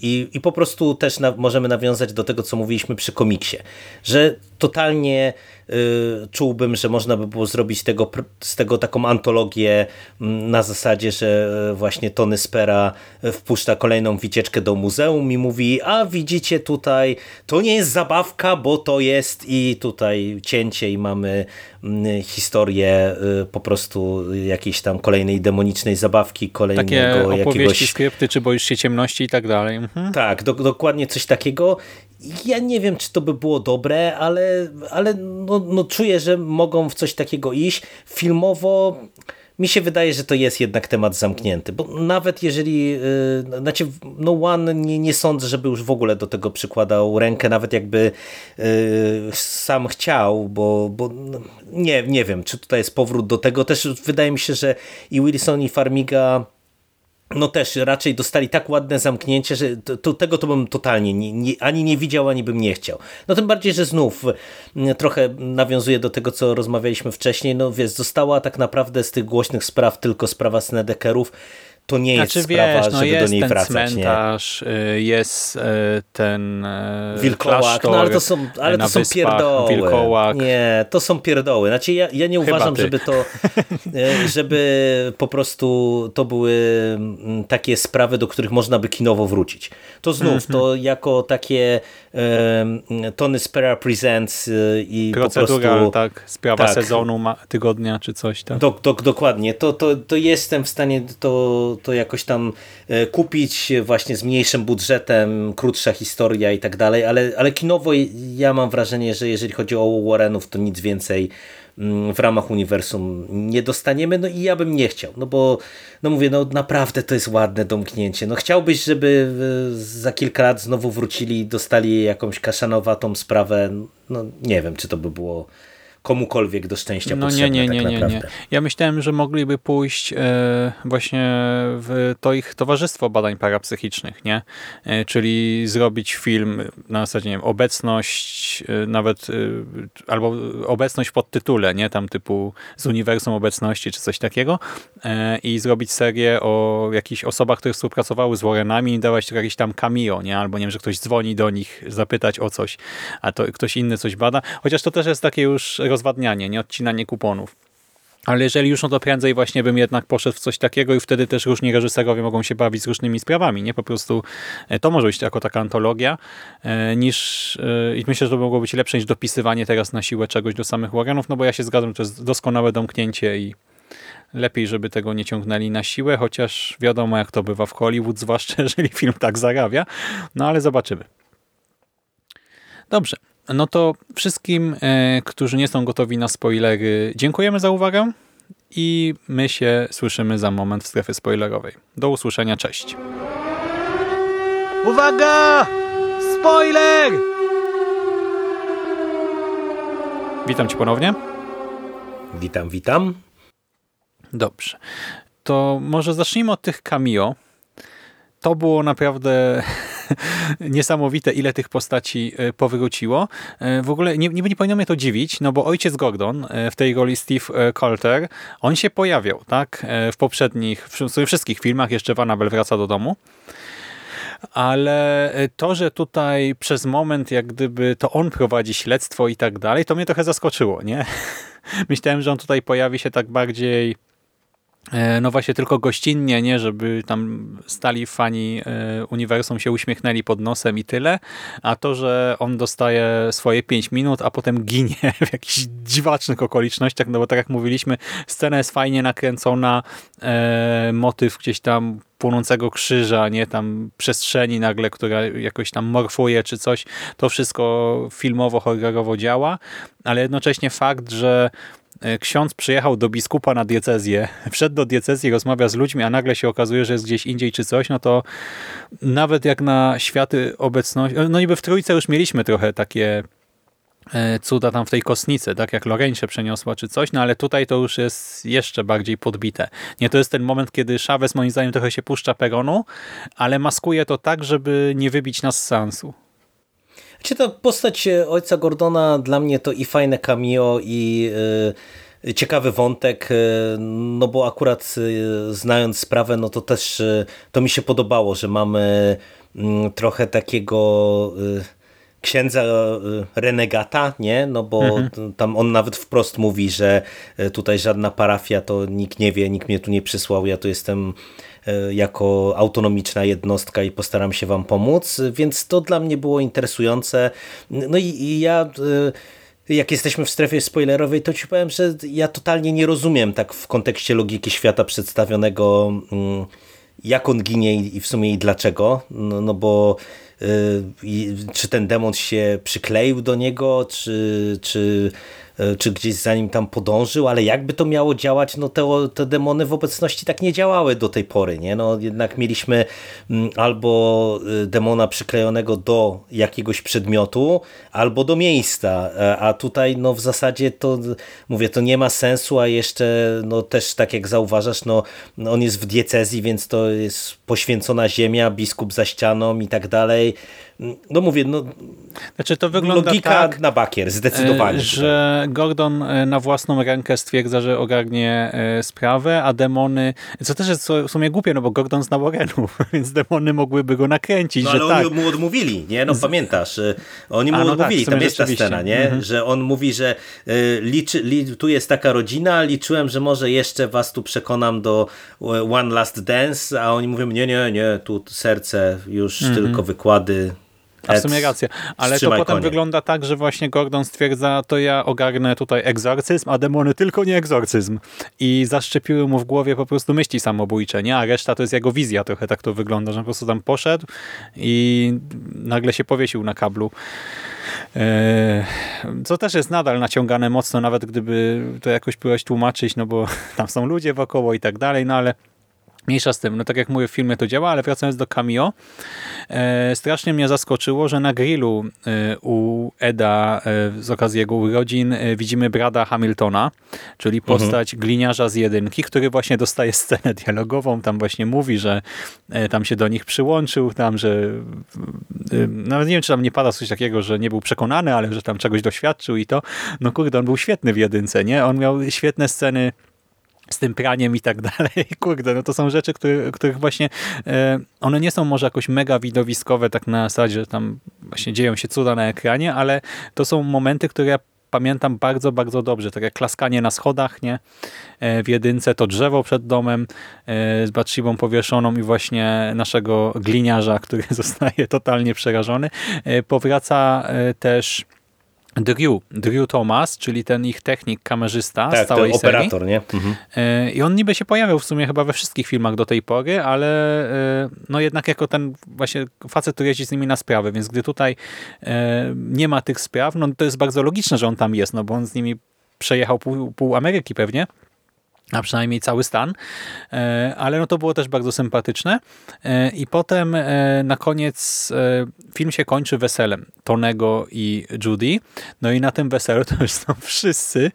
i, i po prostu też na, możemy nawiązać do tego, co mówiliśmy przy komiksie, że totalnie czułbym, że można by było zrobić tego, z tego taką antologię mm, na zasadzie, że y, właśnie Tony Spera wpuszcza kolejną wycieczkę do muzeum i mówi, a widzicie tutaj, to nie jest zabawka, bo to jest i tutaj cięcie i mamy mm, historię y, po prostu jakiejś tam kolejnej demonicznej zabawki, kolejnego Takie opowieści, jakiegoś... skrypty, czy boisz się ciemności i tak dalej. Mhm. Tak, do, dokładnie coś takiego ja nie wiem, czy to by było dobre, ale, ale no, no czuję, że mogą w coś takiego iść. Filmowo mi się wydaje, że to jest jednak temat zamknięty, bo nawet jeżeli, yy, znaczy no One nie, nie sądzę, żeby już w ogóle do tego przykładał rękę, nawet jakby yy, sam chciał, bo, bo nie, nie wiem, czy tutaj jest powrót do tego. Też wydaje mi się, że i Wilson i Farmiga no też raczej dostali tak ładne zamknięcie, że to, to, tego to bym totalnie nie, nie, ani nie widział, ani bym nie chciał. No tym bardziej, że znów mm, trochę nawiązuje do tego, co rozmawialiśmy wcześniej, no wiesz, została tak naprawdę z tych głośnych spraw tylko sprawa Snedekerów, to nie jest znaczy, sprawa, wiesz, no żeby do niej ten wracać. cmentarz, nie? jest y, ten y, Wilkołak, no ale to są, ale to są wyspach, pierdoły. Wilkołak. Nie, to są pierdoły. Znaczy ja, ja nie uważam, żeby to, żeby po prostu to były mm, takie sprawy, do których można by kinowo wrócić. To znów, Mhm. to jako takie um, Tony Spera Presents i po Procedura, prostu... tak, sprawa tak. sezonu, tygodnia czy coś. Tak? Do, do, dokładnie, to, to, to jestem w stanie to, to jakoś tam e, kupić właśnie z mniejszym budżetem, krótsza historia i tak dalej, ale, ale kinowo ja mam wrażenie, że jeżeli chodzi o Warrenów, to nic więcej mm, w ramach uniwersum nie dostaniemy, no i ja bym nie chciał, no bo no mówię, no naprawdę to jest ładne domknięcie, no chciałbyś, żeby za kilka lat znowu wrócili i dostali jakąś kaszanowatą sprawę, no nie wiem, czy to by było komukolwiek do szczęścia No nie, potrzebne nie, nie, tak nie, nie. Ja myślałem, że mogliby pójść e, właśnie w to ich towarzystwo badań parapsychicznych, nie? E, czyli zrobić film na zasadzie, nie wiem, obecność, e, nawet, albo obecność pod tytule, nie? Tam typu z uniwersum obecności, czy coś takiego i zrobić serię o jakichś osobach, które współpracowały z Warrenami i dawać jakieś tam cameo, nie? Albo nie wiem, że ktoś dzwoni do nich, zapytać o coś, a to ktoś inny coś bada. Chociaż to też jest takie już rozwadnianie, nie odcinanie kuponów. Ale jeżeli już, no to prędzej właśnie bym jednak poszedł w coś takiego i wtedy też różni reżyserowie mogą się bawić z różnymi sprawami, nie? Po prostu e, to może być jako taka antologia, e, niż e, i myślę, że to mogło być lepsze niż dopisywanie teraz na siłę czegoś do samych Warrenów, no bo ja się zgadzam, to jest doskonałe domknięcie i lepiej, żeby tego nie ciągnęli na siłę, chociaż wiadomo jak to bywa w Hollywood, zwłaszcza jeżeli film tak zarabia, no ale zobaczymy. Dobrze, no to wszystkim, e, którzy nie są gotowi na spoilery, dziękujemy za uwagę i my się słyszymy za moment w strefie spoilerowej. Do usłyszenia, cześć. Uwaga! Spoiler! Witam cię ponownie. Witam, witam. Dobrze. To może zacznijmy od tych cameo. To było naprawdę niesamowite, ile tych postaci e, powróciło. E, W ogóle nie, nie powinno mnie to dziwić, no bo ojciec Gordon e, w tej roli Steve Coulter, on się pojawiał, tak? W poprzednich, w wszystkich filmach, jeszcze w wraca do domu. Ale to, że tutaj przez moment jak gdyby to on prowadzi śledztwo i tak dalej, to mnie trochę zaskoczyło, nie? Myślałem, że on tutaj pojawi się tak bardziej No właśnie tylko gościnnie, nie, żeby tam stali fani e, uniwersum się uśmiechnęli pod nosem i tyle, a to, że on dostaje swoje 5 minut, a potem ginie w jakichś dziwacznych okolicznościach, no bo tak jak mówiliśmy, scena jest fajnie nakręcona, e, motyw gdzieś tam płonącego krzyża, nie, tam przestrzeni nagle, która jakoś tam morfuje czy coś, to wszystko filmowo, horrorowo działa, ale jednocześnie fakt, że E, ksiądz przyjechał do biskupa na diecezję, wszedł do diecezji, rozmawia z ludźmi, a nagle się okazuje, że jest gdzieś indziej czy coś, no to nawet jak na światy obecności, no niby w Trójce już mieliśmy trochę takie e, cuda tam w tej kosnicy, tak jak Lorraine się przeniosła czy coś, no ale tutaj to już jest jeszcze bardziej podbite. Nie, to jest ten moment, kiedy Chavez moim zdaniem trochę się puszcza peronu, ale maskuje to tak, żeby nie wybić nas z sensu. Czy to postać e, ojca Gordona dla mnie to i fajne cameo i y, ciekawy wątek, y, no bo akurat znając sprawę, no to też to mi się podobało, że mamy y, trochę takiego księdza renegata, nie? No bo mhm. tam on nawet wprost mówi, że tutaj żadna parafia to nikt nie wie, nikt mnie tu nie przysłał, ja tu jestem jako autonomiczna jednostka i postaram się wam pomóc, więc to dla mnie było interesujące. No i, i ja jak jesteśmy w strefie spoilerowej, to ci powiem, że ja totalnie nie rozumiem tak w kontekście logiki świata przedstawionego, mm, jak on ginie i w sumie i dlaczego. No, no bo y, czy ten demon się przykleił do niego, czy, czy E, czy gdzieś za nim tam podążył, ale jakby to miało działać, no te, te demony w obecności tak nie działały do tej pory, nie? No jednak mieliśmy mm, albo y, demona przyklejonego do jakiegoś przedmiotu, albo do miejsca, e, a tutaj no w zasadzie to, mówię, to nie ma sensu, a jeszcze no też tak jak zauważasz, no on jest w diecezji, więc to jest poświęcona ziemia, biskup za ścianą i tak dalej, no mówię, no znaczy to wygląda logika tak, na bakier, zdecydowanie. E, że Gordon e, na własną rękę stwierdza, że ogarnie e, sprawę, a demony, co też jest w sumie głupie, no bo Gordon zna Warrenów, więc demony mogłyby go nakręcić, no, że ale tak. oni mu odmówili, nie? No pamiętasz, oni mu a, no tak, odmówili, tak, tam jest ta scena, nie? Mhm. Że on mówi, że liczy, li, tu jest taka rodzina, liczyłem, że może jeszcze was tu przekonam do One Last Dance, a oni mówią, nie, nie, nie, tu serce, już mhm. tylko wykłady, a w sumie racja. Ale to potem konie. wygląda tak, że właśnie Gordon stwierdza, to ja ogarnę tutaj egzorcyzm, a demony tylko nie egzorcyzm. I zaszczepiły mu w głowie po prostu myśli samobójcze, nie? A reszta to jest jego wizja, trochę tak to wygląda, że po prostu tam poszedł i nagle się powiesił na kablu. E, co też jest nadal naciągane mocno, nawet gdyby to jakoś próbować tłumaczyć, no bo tam są ludzie wokoło i tak dalej, no ale Mniejsza z tym, no tak jak mówię, w filmie to działa, ale wracając do cameo, e, strasznie mnie zaskoczyło, że na grillu e, u Eda e, z okazji jego urodzin e, widzimy Brada Hamiltona, czyli mhm. postać mhm. gliniarza z jedynki, który właśnie dostaje scenę dialogową, tam właśnie mówi, że e, tam się do nich przyłączył, tam, że e, nawet nie wiem, czy tam nie pada coś takiego, że nie był przekonany, ale że tam czegoś doświadczył i to, no kurde, on był świetny w jedynce, nie? On miał świetne sceny z tym praniem i tak dalej. Kurde, no to są rzeczy, które, których właśnie e, one nie są może jakoś mega widowiskowe, tak na zasadzie, że tam właśnie dzieją się cuda na ekranie, ale to są momenty, które ja pamiętam bardzo, bardzo dobrze. Tak jak klaskanie na schodach, nie? E, w jedynce to drzewo przed domem e, z batrzibą powieszoną i właśnie naszego gliniarza, który zostaje totalnie przerażony. Powraca też Drew, Drew Thomas, czyli ten ich technik, kamerzysta tak, z całej ten operator, nie? Mhm. E, I on niby się pojawiał w sumie chyba we wszystkich filmach do tej pory, ale e, no jednak jako ten właśnie facet, który jeździ z nimi na sprawy, więc gdy tutaj e, nie ma tych spraw, no to jest bardzo logiczne, że on tam jest, no bo on z nimi przejechał pół, pół Ameryki pewnie a przynajmniej cały stan, e, ale no to było też bardzo sympatyczne e, i potem e, na koniec film się kończy weselem Tonego i Judy, no i na tym weselu to już są wszyscy,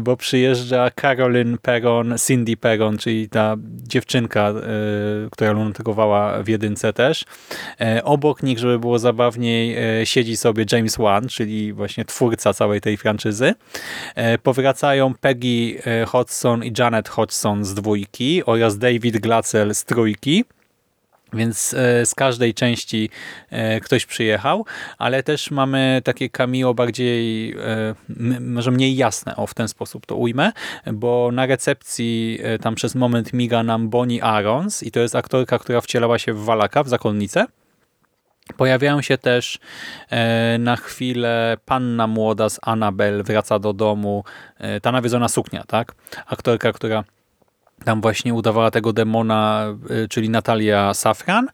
bo przyjeżdża Carolyn Perron, Cindy Perron, czyli ta dziewczynka, która lunatykowała w jedynce też. Obok nich, żeby było zabawniej, siedzi sobie James Wan, czyli właśnie twórca całej tej franczyzy. Powracają Peggy Hodgson i Janet Hodgson z dwójki oraz David Glacel z trójki. Więc e, z każdej części e, ktoś przyjechał, ale też mamy takie cameo bardziej, e, może mniej jasne, o w ten sposób to ujmę, bo na recepcji tam przez moment miga nam Bonnie Arons i to jest aktorka, która wcielała się w Walaka, w zakonnicę. Pojawiają się też e, na chwilę panna młoda z Annabel wraca do domu, e, ta nawiedzona suknia, tak? Aktorka, która tam właśnie udawała tego demona, e, czyli Natalia Safran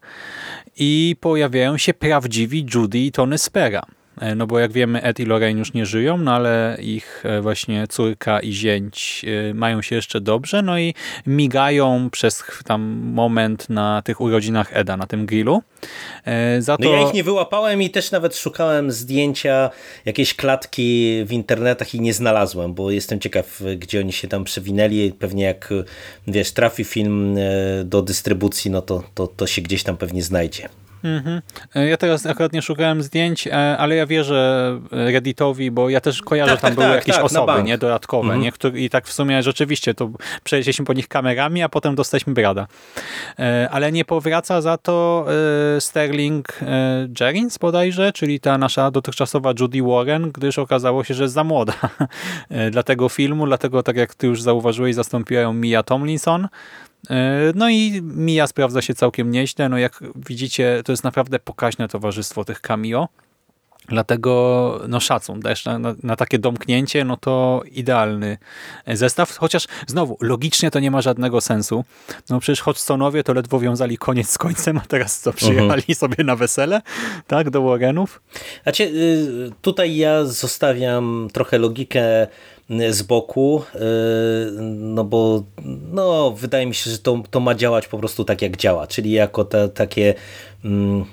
i pojawiają się prawdziwi Judy i Tony Spera. E, no bo jak wiemy Ed i Lorraine już nie żyją, no ale ich e, właśnie córka i zięć e, mają się jeszcze dobrze, no i migają przez tam moment na tych urodzinach Eda, na tym grillu. Za to... No ja ich nie wyłapałem i też nawet szukałem zdjęcia, jakieś klatki w internetach i nie znalazłem, bo jestem ciekaw, gdzie oni się tam przewinęli. Pewnie jak, wiesz, trafi film do dystrybucji, no to, to, to się gdzieś tam pewnie znajdzie. Mhm. Ja teraz akurat nie szukałem zdjęć, e, ale ja wierzę Redditowi, bo ja też kojarzę, Tak, tam tak, były tak, jakieś tak, osoby, nie, dodatkowe, Mhm. nie, i tak w sumie rzeczywiście to przejeździliśmy po nich kamerami, a potem dostaliśmy brada. E, Ale nie powraca za to e, Sterling e, Jerins bodajże, czyli ta nasza dotychczasowa Judy Warren, gdyż okazało się, że jest za młoda e, dla tego filmu, dlatego tak jak ty już zauważyłeś, zastąpiła ją Mia Tomlinson, E, No i Mia sprawdza się całkiem nieźle. No jak widzicie, to jest naprawdę pokaźne towarzystwo tych cameo. Dlatego no szacun też na, na, na takie domknięcie, no to idealny zestaw. Chociaż znowu, logicznie to nie ma żadnego sensu. No przecież Hodgsonowie to ledwo wiązali koniec z końcem, a teraz co, przyjechali sobie na wesele, tak, do Warrenów? Znaczy, y, tutaj ja zostawiam trochę logikę z boku, y, no bo no, wydaje mi się, że to, to ma działać po prostu tak, jak działa, czyli jako te, takie mm,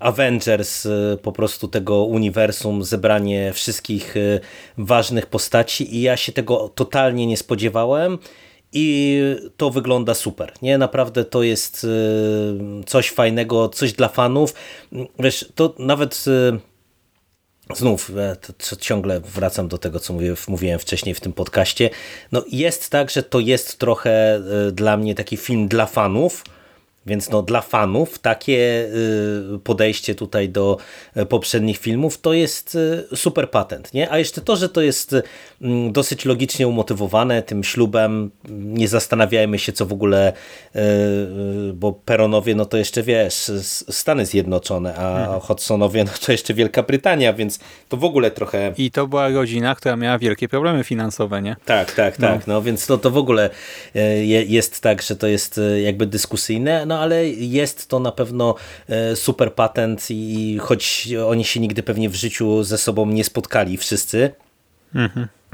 Avengers y, po prostu tego uniwersum, zebranie wszystkich y, ważnych postaci i ja się tego totalnie nie spodziewałem. I to wygląda super. Nie, naprawdę to jest coś fajnego, coś dla fanów. Wiesz, to nawet znów e, ciągle wracam do tego, co mówiłem wcześniej w tym podcaście. No jest tak, że to jest trochę y, dla mnie taki film dla fanów, więc no dla fanów takie y, podejście tutaj do y, poprzednich filmów to jest y, super patent. Nie? A jeszcze to, że to jest mm, dosyć logicznie umotywowane tym ślubem, nie zastanawiajmy się co w ogóle, bo Peronowie no to jeszcze wiesz, Stany Zjednoczone, a Hodgsonowie no to jeszcze Wielka Brytania, więc to w ogóle trochę... I to była rodzina, która miała wielkie problemy finansowe, nie? Tak, tak, tak. No. więc to, to w ogóle je- jest tak, że to jest jakby dyskusyjne, no ale jest to na pewno e, super patent i choć oni się nigdy pewnie w życiu ze sobą nie spotkali wszyscy,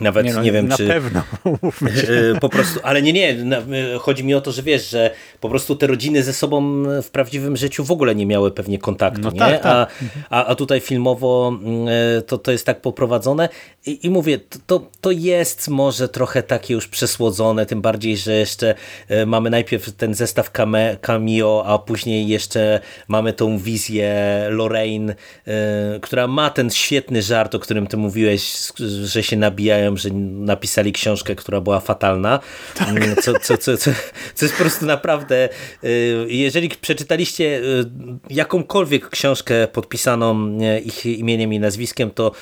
nawet nie, no, wiem na czy... pewno, mówmy się. E, Po prostu, ale nie, nie, na- e, chodzi mi o to, że wiesz, że po prostu te rodziny ze sobą w prawdziwym życiu w ogóle nie miały pewnie kontaktu, No nie? tak, tak. A, a, tutaj filmowo mm, e, to, to jest tak poprowadzone i, i mówię, to- to, jest może trochę takie już przesłodzone, tym bardziej, że jeszcze mamy najpierw ten zestaw came, cameo, a później jeszcze mamy tą wizję Lorraine, która ma ten świetny żart, o którym ty mówiłeś, że się nabijają, że napisali książkę, która była fatalna. Mm, Co, co, co, co, co jest po prostu naprawdę, y, jeżeli przeczytaliście y, jakąkolwiek książkę podpisaną y, ich imieniem i nazwiskiem, to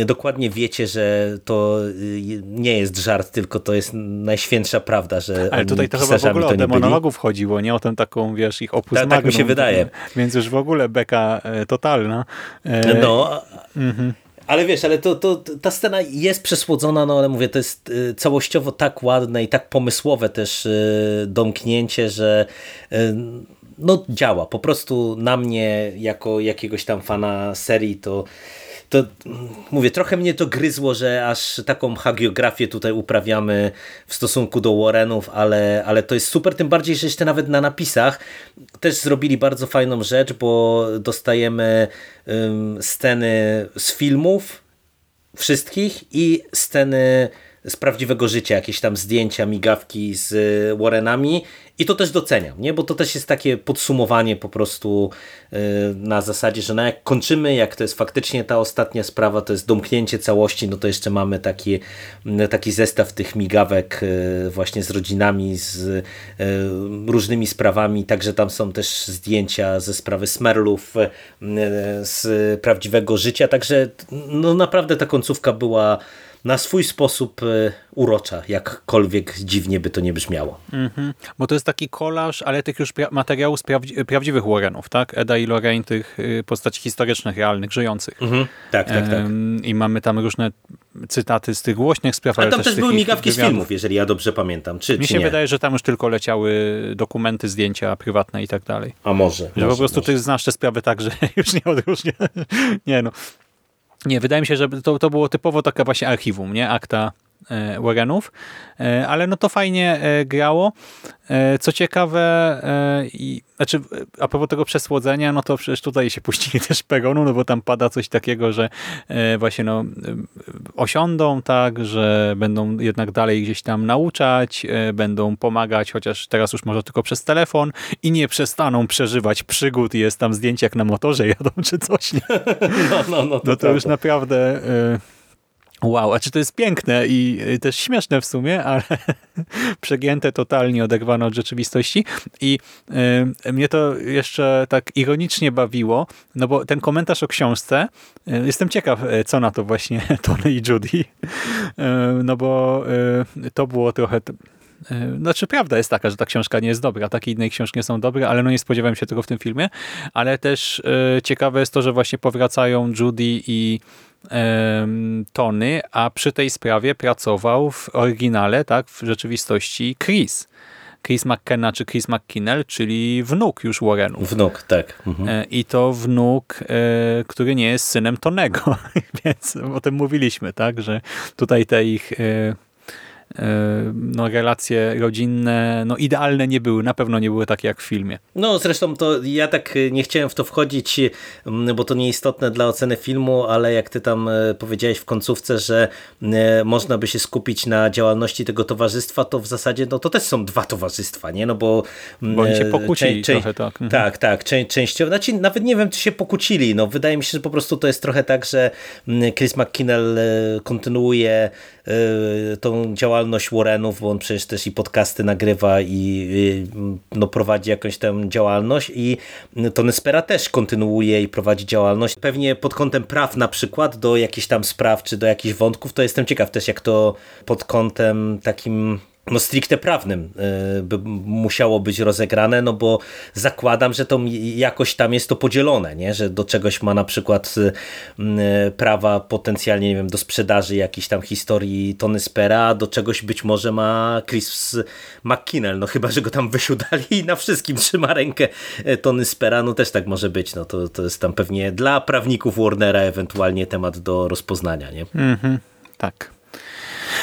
y, dokładnie wiecie, że to y, nie jest żart, tylko to jest najświętsza prawda, że Ale tutaj to chyba w ogóle o byli. demonologów chodziło, nie o tę taką, wiesz, ich opus Tak- tak mi się wydaje. Więc już w ogóle beka e, totalna. E, No, a- ale wiesz, ale to, to, ta scena jest przesłodzona, no ale mówię, to jest y, całościowo tak ładne i tak pomysłowe też y, domknięcie, że y, no działa. Po prostu na mnie, jako jakiegoś tam fana serii, to to mówię, trochę mnie to gryzło, że aż taką hagiografię tutaj uprawiamy w stosunku do Warrenów, ale, ale to jest super, tym bardziej, że jeszcze nawet na napisach też zrobili bardzo fajną rzecz, bo dostajemy ym, sceny z filmów wszystkich i sceny z prawdziwego życia, jakieś tam zdjęcia, migawki z Warrenami i to też doceniam, nie? bo to też jest takie podsumowanie po prostu y, na zasadzie, że no jak kończymy, jak to jest faktycznie ta ostatnia sprawa, to jest domknięcie całości, no to jeszcze mamy taki, y, taki zestaw tych migawek y, właśnie z rodzinami, z różnymi sprawami, także tam są też zdjęcia ze sprawy Smerlów, z prawdziwego życia, także no naprawdę ta końcówka była na swój sposób e, urocza, jakkolwiek dziwnie by to nie brzmiało. Mhm. Bo to jest taki kolaż, ale tych już pra- materiałów z prawdzi- prawdziwych Warrenów, tak? Eda i Lorraine, tych y, postaci historycznych, realnych, żyjących. Mhm. Tak, tak, tak. Em, I mamy tam różne cytaty z tych głośnych spraw, Ale tam też też były migawki z filmów, jeżeli ja dobrze pamiętam. Czy, Mi czy się nie? wydaje, że tam już tylko leciały dokumenty, zdjęcia prywatne i tak dalej. A może. Że może, po prostu może. ty znasz te sprawy tak, że już nie odróżnia. Nie no. Nie, wydaje mi się, że to, to było typowo taka właśnie archiwum, nie? Akta Warrenów, e, ale no to fajnie e, grało. Co ciekawe, i, znaczy a propos tego przesłodzenia, no to przecież tutaj się puścili też peronu, no bo tam pada coś takiego, że właśnie no osiądą tak, że będą jednak dalej gdzieś tam nauczać, będą pomagać, chociaż teraz już może tylko przez telefon i nie przestaną przeżywać przygód i jest tam zdjęcie jak na motorze jadą czy coś. Nie? No, no, no, to, no to już naprawdę Wow, a czy to jest piękne i też śmieszne w sumie, ale przegięte totalnie, oderwane od rzeczywistości. I y, mnie to jeszcze tak ironicznie bawiło, no bo ten komentarz o książce, y, jestem ciekaw, y, co na to właśnie Tony i Judy, y, no bo y, to było trochę y, znaczy prawda jest taka, że ta książka nie jest dobra, takie inne książki nie są dobre, ale no nie spodziewałem się tego w tym filmie, ale też ciekawe jest to, że właśnie powracają Judy i Tony, a przy tej sprawie pracował w oryginale, tak, w rzeczywistości Chris. Chris McKenna czy Chris McKinnell, czyli wnuk już Warrenów. Wnuk, tak. Mhm. E, I to wnuk, e, który nie jest synem Tonego, więc o tym mówiliśmy, tak, że tutaj te ich e, no, relacje rodzinne no, idealne nie były, na pewno nie były takie jak w filmie. No zresztą to ja tak nie chciałem w to wchodzić, mm, bo to nieistotne dla oceny filmu, ale jak ty tam e, powiedziałeś w końcówce, że e, można by się skupić na działalności tego towarzystwa, to w zasadzie no, to też są dwa towarzystwa, nie? No bo, bo oni się e, pokłócili trochę, tak. Mhm. Tak, tak, cze, częściowo, znaczy nawet nie wiem, czy się pokłócili, no wydaje mi się, że po prostu to jest trochę tak, że Chris McKinnell kontynuuje tą działalność Warrenów, bo on przecież też i podcasty nagrywa i no, prowadzi jakąś tam działalność i Tony Spera też kontynuuje i prowadzi działalność. Pewnie pod kątem praw na przykład do jakichś tam spraw czy do jakichś wątków, to jestem ciekaw też jak to pod kątem takim no stricte prawnym y, by musiało być rozegrane, no bo zakładam, że to jakoś tam jest to podzielone, nie? że do czegoś ma na przykład y, y, prawa potencjalnie, nie wiem, do sprzedaży jakiejś tam historii Tony Spera, do czegoś być może ma Chris McKinnell, no chyba, że go tam wysiudali i na wszystkim trzyma rękę Tony Spera, no też tak może być, no to, to jest tam pewnie dla prawników Warnera ewentualnie temat do rozpoznania, nie? Mhm, tak.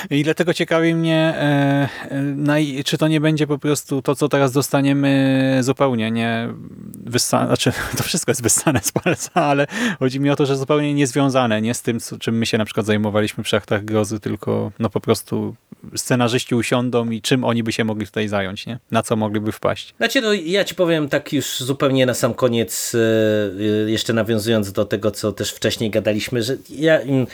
I dlatego ciekawi mnie, e, czy to nie będzie po prostu to, co teraz dostaniemy zupełnie nie wyssane, znaczy to wszystko jest wyssane z palca, ale chodzi mi o to, że zupełnie niezwiązane, nie z tym, czym my się na przykład zajmowaliśmy przy aktach grozy, tylko no po prostu scenarzyści usiądą i czym oni by się mogli tutaj zająć, nie? Na co mogliby wpaść? Znaczy, no, ja ci powiem tak już zupełnie na sam koniec, e, e, jeszcze nawiązując do tego, co też wcześniej gadaliśmy, że ja im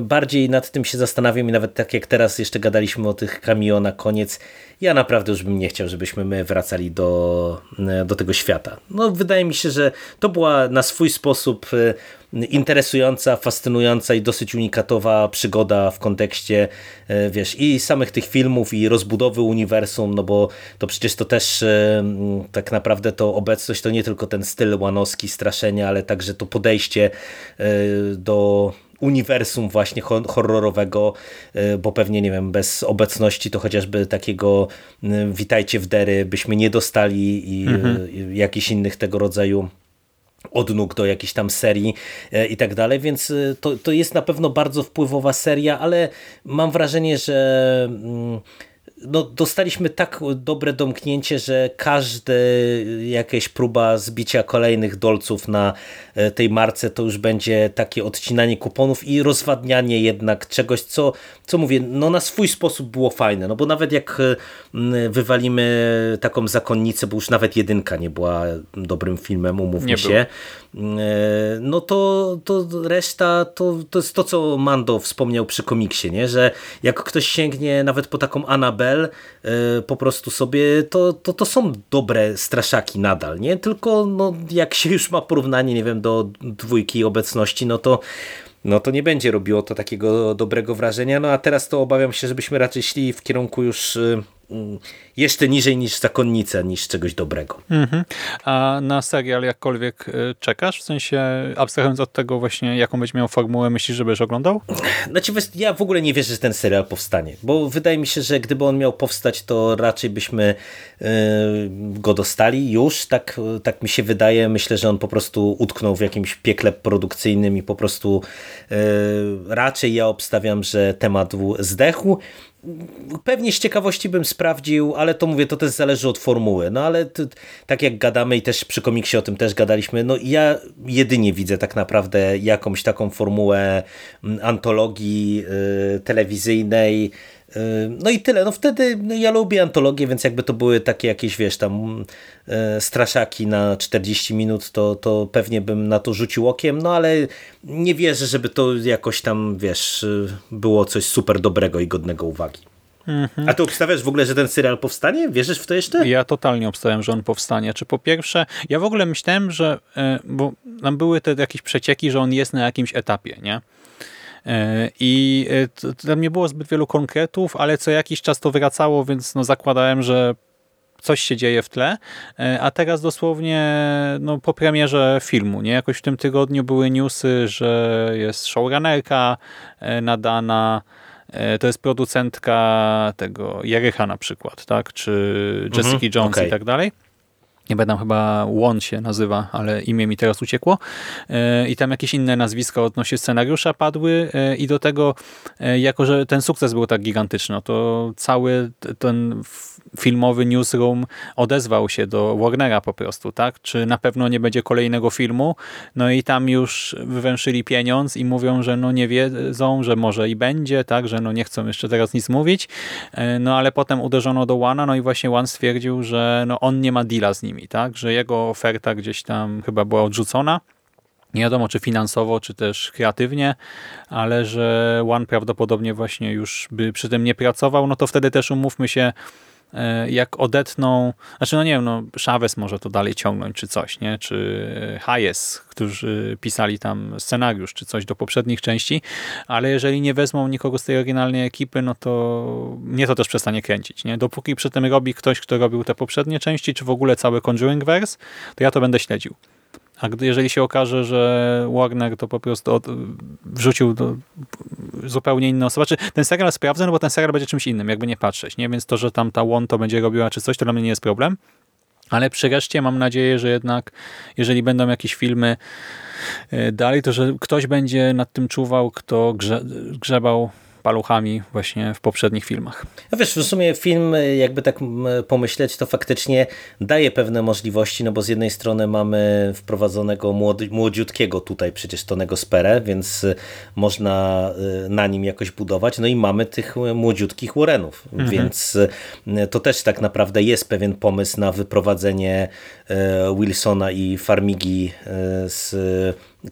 bardziej nad tym się zastanawiam i nawet tak jak teraz jeszcze gadaliśmy o tych cameo na koniec, ja naprawdę już bym nie chciał, żebyśmy my wracali do, do tego świata. No wydaje mi się, że to była na swój sposób e, interesująca, fascynująca i dosyć unikatowa przygoda w kontekście e, wiesz, i samych tych filmów i rozbudowy uniwersum, no bo to przecież to też e, tak naprawdę to obecność to nie tylko ten styl łanowski straszenia, ale także to podejście do uniwersum właśnie horrorowego, y, bo pewnie, nie wiem, bez obecności to chociażby takiego y, witajcie w dery byśmy nie dostali i mhm. Y, jakichś innych tego rodzaju odnóg do jakiejś tam serii i tak dalej, więc to, to jest na pewno bardzo wpływowa seria, ale mam wrażenie, że mm, no, dostaliśmy tak dobre domknięcie, że każde jakaś próba zbicia kolejnych dolców na e, tej marce to już będzie takie odcinanie kuponów i rozwadnianie jednak czegoś, co, co mówię, no na swój sposób było fajne, no bo nawet jak e, wywalimy taką zakonnicę, bo już nawet jedynka nie była dobrym filmem, umówmy nie się, był. E, no to, to reszta to, to jest to, co Mando wspomniał przy komiksie, nie? że jak ktoś sięgnie nawet po taką Annabelle, E, po prostu sobie, to, to, to są dobre straszaki nadal, nie? Tylko no, jak się już ma porównanie, nie wiem, do dwójki obecności, no to no to nie będzie robiło to takiego dobrego wrażenia. No a teraz to obawiam się, żebyśmy raczej szli w kierunku już mm, jeszcze niżej niż zakonnica, niż czegoś dobrego. Mhm. A na serial jakkolwiek y, czekasz? W sensie abstrahując od tego właśnie, jaką będzie miał formułę, myślisz, że będziesz oglądał? Znaczy, ja w ogóle nie wierzę, że ten serial powstanie, bo wydaje mi się, że gdyby on miał powstać, to raczej byśmy y, go dostali już, tak, tak mi się wydaje. Myślę, że on po prostu utknął w jakimś piekle produkcyjnym i po prostu raczej ja obstawiam, że temat zdechł. Pewnie z ciekawości bym sprawdził, ale to mówię, to też zależy od formuły. No ale to, tak jak gadamy i też przy komiksie o tym też gadaliśmy, no ja jedynie widzę tak naprawdę jakąś taką formułę mm, antologii yy, telewizyjnej, no i tyle. No wtedy no ja lubię antologię, więc jakby to były takie jakieś, wiesz, tam e, straszaki na 40 minut, to, to pewnie bym na to rzucił okiem, no ale nie wierzę, żeby to jakoś tam, wiesz, było coś super dobrego i godnego uwagi. Mhm. A ty obstawiasz w ogóle, że ten serial powstanie? Wierzysz w to jeszcze? Ja totalnie obstawiam, że on powstanie. Czy po pierwsze, ja w ogóle myślałem, że, e, bo nam były te jakieś przecieki, że on jest na jakimś etapie, nie? E, I e, tam nie było zbyt wielu konkretów, ale co jakiś czas to wracało, więc no zakładałem, że coś się dzieje w tle, e, a teraz dosłownie no, po premierze filmu, nie? Jakoś w tym tygodniu były newsy, że jest showrunnerka nadana, to jest producentka tego Jerycha na przykład, tak? Czy Jessica mhm, Jones okay. i tak dalej nie będę chyba Łon się nazywa, ale imię mi teraz uciekło. E, I tam jakieś inne nazwiska odnośnie scenariusza padły e, i do tego, e, jako że ten sukces był tak gigantyczny, no to cały ten filmowy newsroom odezwał się do Warnera po prostu, tak? Czy na pewno nie będzie kolejnego filmu? No i tam już wywęszyli pieniądz i mówią, że no nie wiedzą, że może i będzie, tak? Że no nie chcą jeszcze teraz nic mówić. No ale potem uderzono do Łana, no i właśnie Łan stwierdził, że no on nie ma deala z nimi, tak? Że jego oferta gdzieś tam chyba była odrzucona. Nie wiadomo, czy finansowo, czy też kreatywnie, ale że One prawdopodobnie właśnie już by przy tym nie pracował, no to wtedy też umówmy się, jak odetną, znaczy no nie wiem, no Chavez może to dalej ciągnąć, czy coś, nie? Czy Hayes, którzy pisali tam scenariusz, czy coś do poprzednich części, ale jeżeli nie wezmą nikogo z tej oryginalnej ekipy, no to mnie to też przestanie kręcić, nie? Dopóki przy tym robi ktoś, kto robił te poprzednie części, czy w ogóle cały Conjuring Verse, to ja to będę śledził. A gdy, jeżeli się okaże, że Warner to po prostu od, wrzucił do zupełnie inne osoby, czy ten serial sprawdzę, no bo ten serial będzie czymś innym, jakby nie patrzeć, nie? Więc to, że tam ta One to będzie robiła czy coś, to dla mnie nie jest problem. Ale przy reszcie mam nadzieję, że jednak jeżeli będą jakieś filmy e, dalej, to że ktoś będzie nad tym czuwał, kto grze, grzebał paluchami właśnie w poprzednich filmach. No wiesz, w sumie film, jakby tak pomyśleć, to faktycznie daje pewne możliwości, no bo z jednej strony mamy wprowadzonego młodziutkiego tutaj przecież Tonego Sperę, więc można y, na nim jakoś budować, no i mamy tych młodziutkich Warrenów, mhm. więc y, to też tak naprawdę jest pewien pomysł na wyprowadzenie y, Wilsona i Farmigi z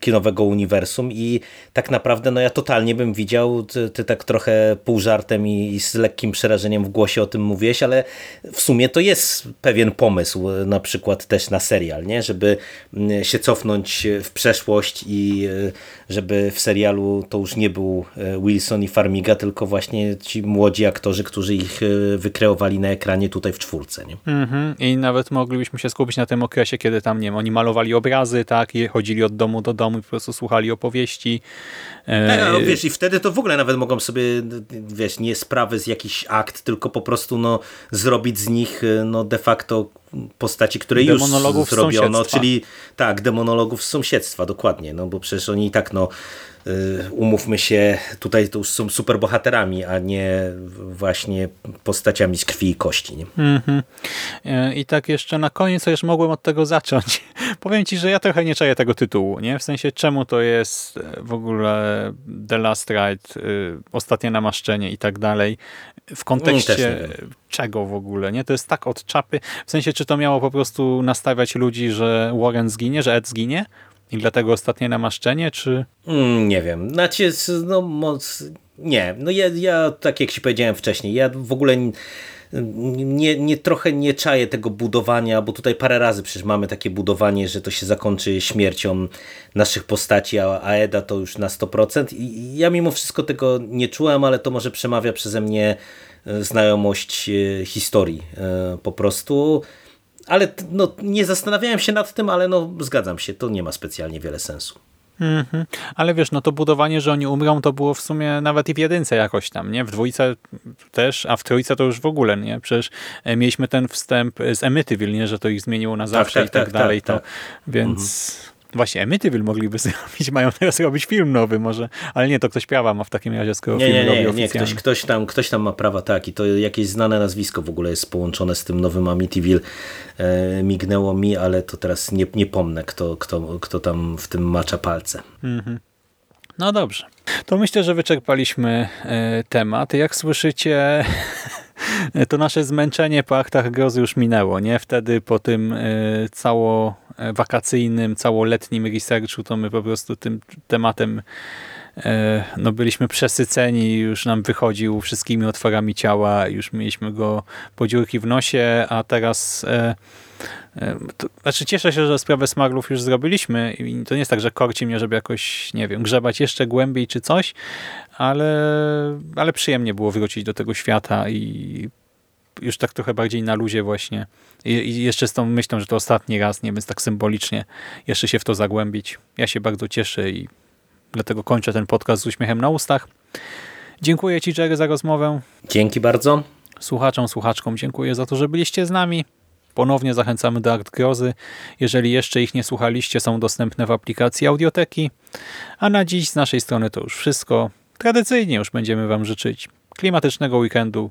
kinowego uniwersum i tak naprawdę no ja totalnie bym widział, ty, ty tak trochę pół żartem i, i, z lekkim przerażeniem w głosie o tym mówiłeś, ale w sumie to jest pewien pomysł na przykład też na serial, nie? żeby mm, się cofnąć w przeszłość i e, żeby w serialu to już nie był Wilson i Farmiga, tylko właśnie ci młodzi aktorzy, którzy ich wykreowali na ekranie tutaj w czwórce. Nie? Mhm. I nawet moglibyśmy się skupić na tym okresie, kiedy tam, nie wiem, oni malowali obrazy, tak, i chodzili od domu do domu i po prostu słuchali opowieści. Tak, no, wiesz, i wtedy to w ogóle nawet mogą sobie, wiesz, nie sprawy z jakiś akt, tylko po prostu no, zrobić z nich no, de facto postaci, które już zrobiono, czyli tak, demonologów z sąsiedztwa, dokładnie, no bo przecież oni i tak no Y, umówmy się, tutaj to już są superbohaterami, a nie właśnie postaciami z krwi i kości. Nie? Mm -hmm. I tak jeszcze na koniec, już mogłem od tego zacząć. Powiem Ci, że ja trochę nie czaję tego tytułu, nie? W sensie czemu to jest e, w ogóle The Last Ride, y, Ostatnie Namaszczenie i tak dalej. W kontekście czego w ogóle, nie? To jest tak od czapy. W sensie, czy to miało po prostu nastawiać ludzi, że Warren zginie, że Ed zginie? I dlatego ostatnie namaszczenie, czy... Mm, nie wiem. Znaczy, no moc... Nie. No ja, ja, tak jak ci powiedziałem wcześniej, ja w ogóle... Nie, nie, trochę nie czaję tego budowania, bo tutaj parę razy przecież mamy takie budowanie, że to się zakończy śmiercią naszych postaci, a, a Eda to już na 100%. I ja mimo wszystko tego nie czułem, ale to może przemawia przeze mnie e, znajomość e, historii e, po prostu. Ale no, nie zastanawiałem się nad tym, ale no, zgadzam się, to nie ma specjalnie wiele sensu. Mhm. Ale wiesz, no to budowanie, że oni umrą, to było w sumie nawet i w jedynce jakoś tam, nie? W dwójce też, a w trójce to już w ogóle, nie? Przecież e, mieliśmy ten wstęp z Emityville, nie? Że to ich zmieniło na zawsze tak, i tak, tak, dalej. tak, to, tak. Więc właśnie Emityville mogliby zrobić, mają teraz robić film nowy może, ale nie, to ktoś prawa ma w takim razie, skoro Nie, film nie, robi nie, nie oficjalnie. ktoś, ktoś, tam, ktoś tam ma prawa, tak, i to jakieś znane nazwisko w ogóle jest połączone z tym nowym Amityville. E, mignęło mi, ale to teraz nie, nie pomnę, kto, kto, kto tam w tym macza palce. No dobrze. To myślę, że wyczerpaliśmy e, temat. Jak słyszycie, to nasze zmęczenie po aktach grozy już minęło, nie? Wtedy po tym e, cało wakacyjnym, całoletnim researchu, to my po prostu tym tematem e, no byliśmy przesyceni, już nam wychodził wszystkimi otworami ciała, już mieliśmy go po dziurki w nosie, a teraz e, e, to, znaczy cieszę się, że sprawę smaglów już zrobiliśmy i to nie jest tak, że korci mnie, żeby jakoś, nie wiem, grzebać jeszcze głębiej czy coś, ale, ale przyjemnie było wrócić do tego świata i już tak trochę bardziej na luzie właśnie. I, I jeszcze z tą myślą, że to ostatni raz, nie więc tak symbolicznie jeszcze się w to zagłębić. Ja się bardzo cieszę i dlatego kończę ten podcast z uśmiechem na ustach. Dziękuję Ci, Jerry, za rozmowę. Dzięki bardzo. Słuchaczom, słuchaczkom dziękuję za to, że byliście z nami. Ponownie zachęcamy do Akt Grozy. Jeżeli jeszcze ich nie słuchaliście, są dostępne w aplikacji Audioteki. A na dziś z naszej strony to już wszystko. Tradycyjnie już będziemy Wam życzyć klimatycznego weekendu,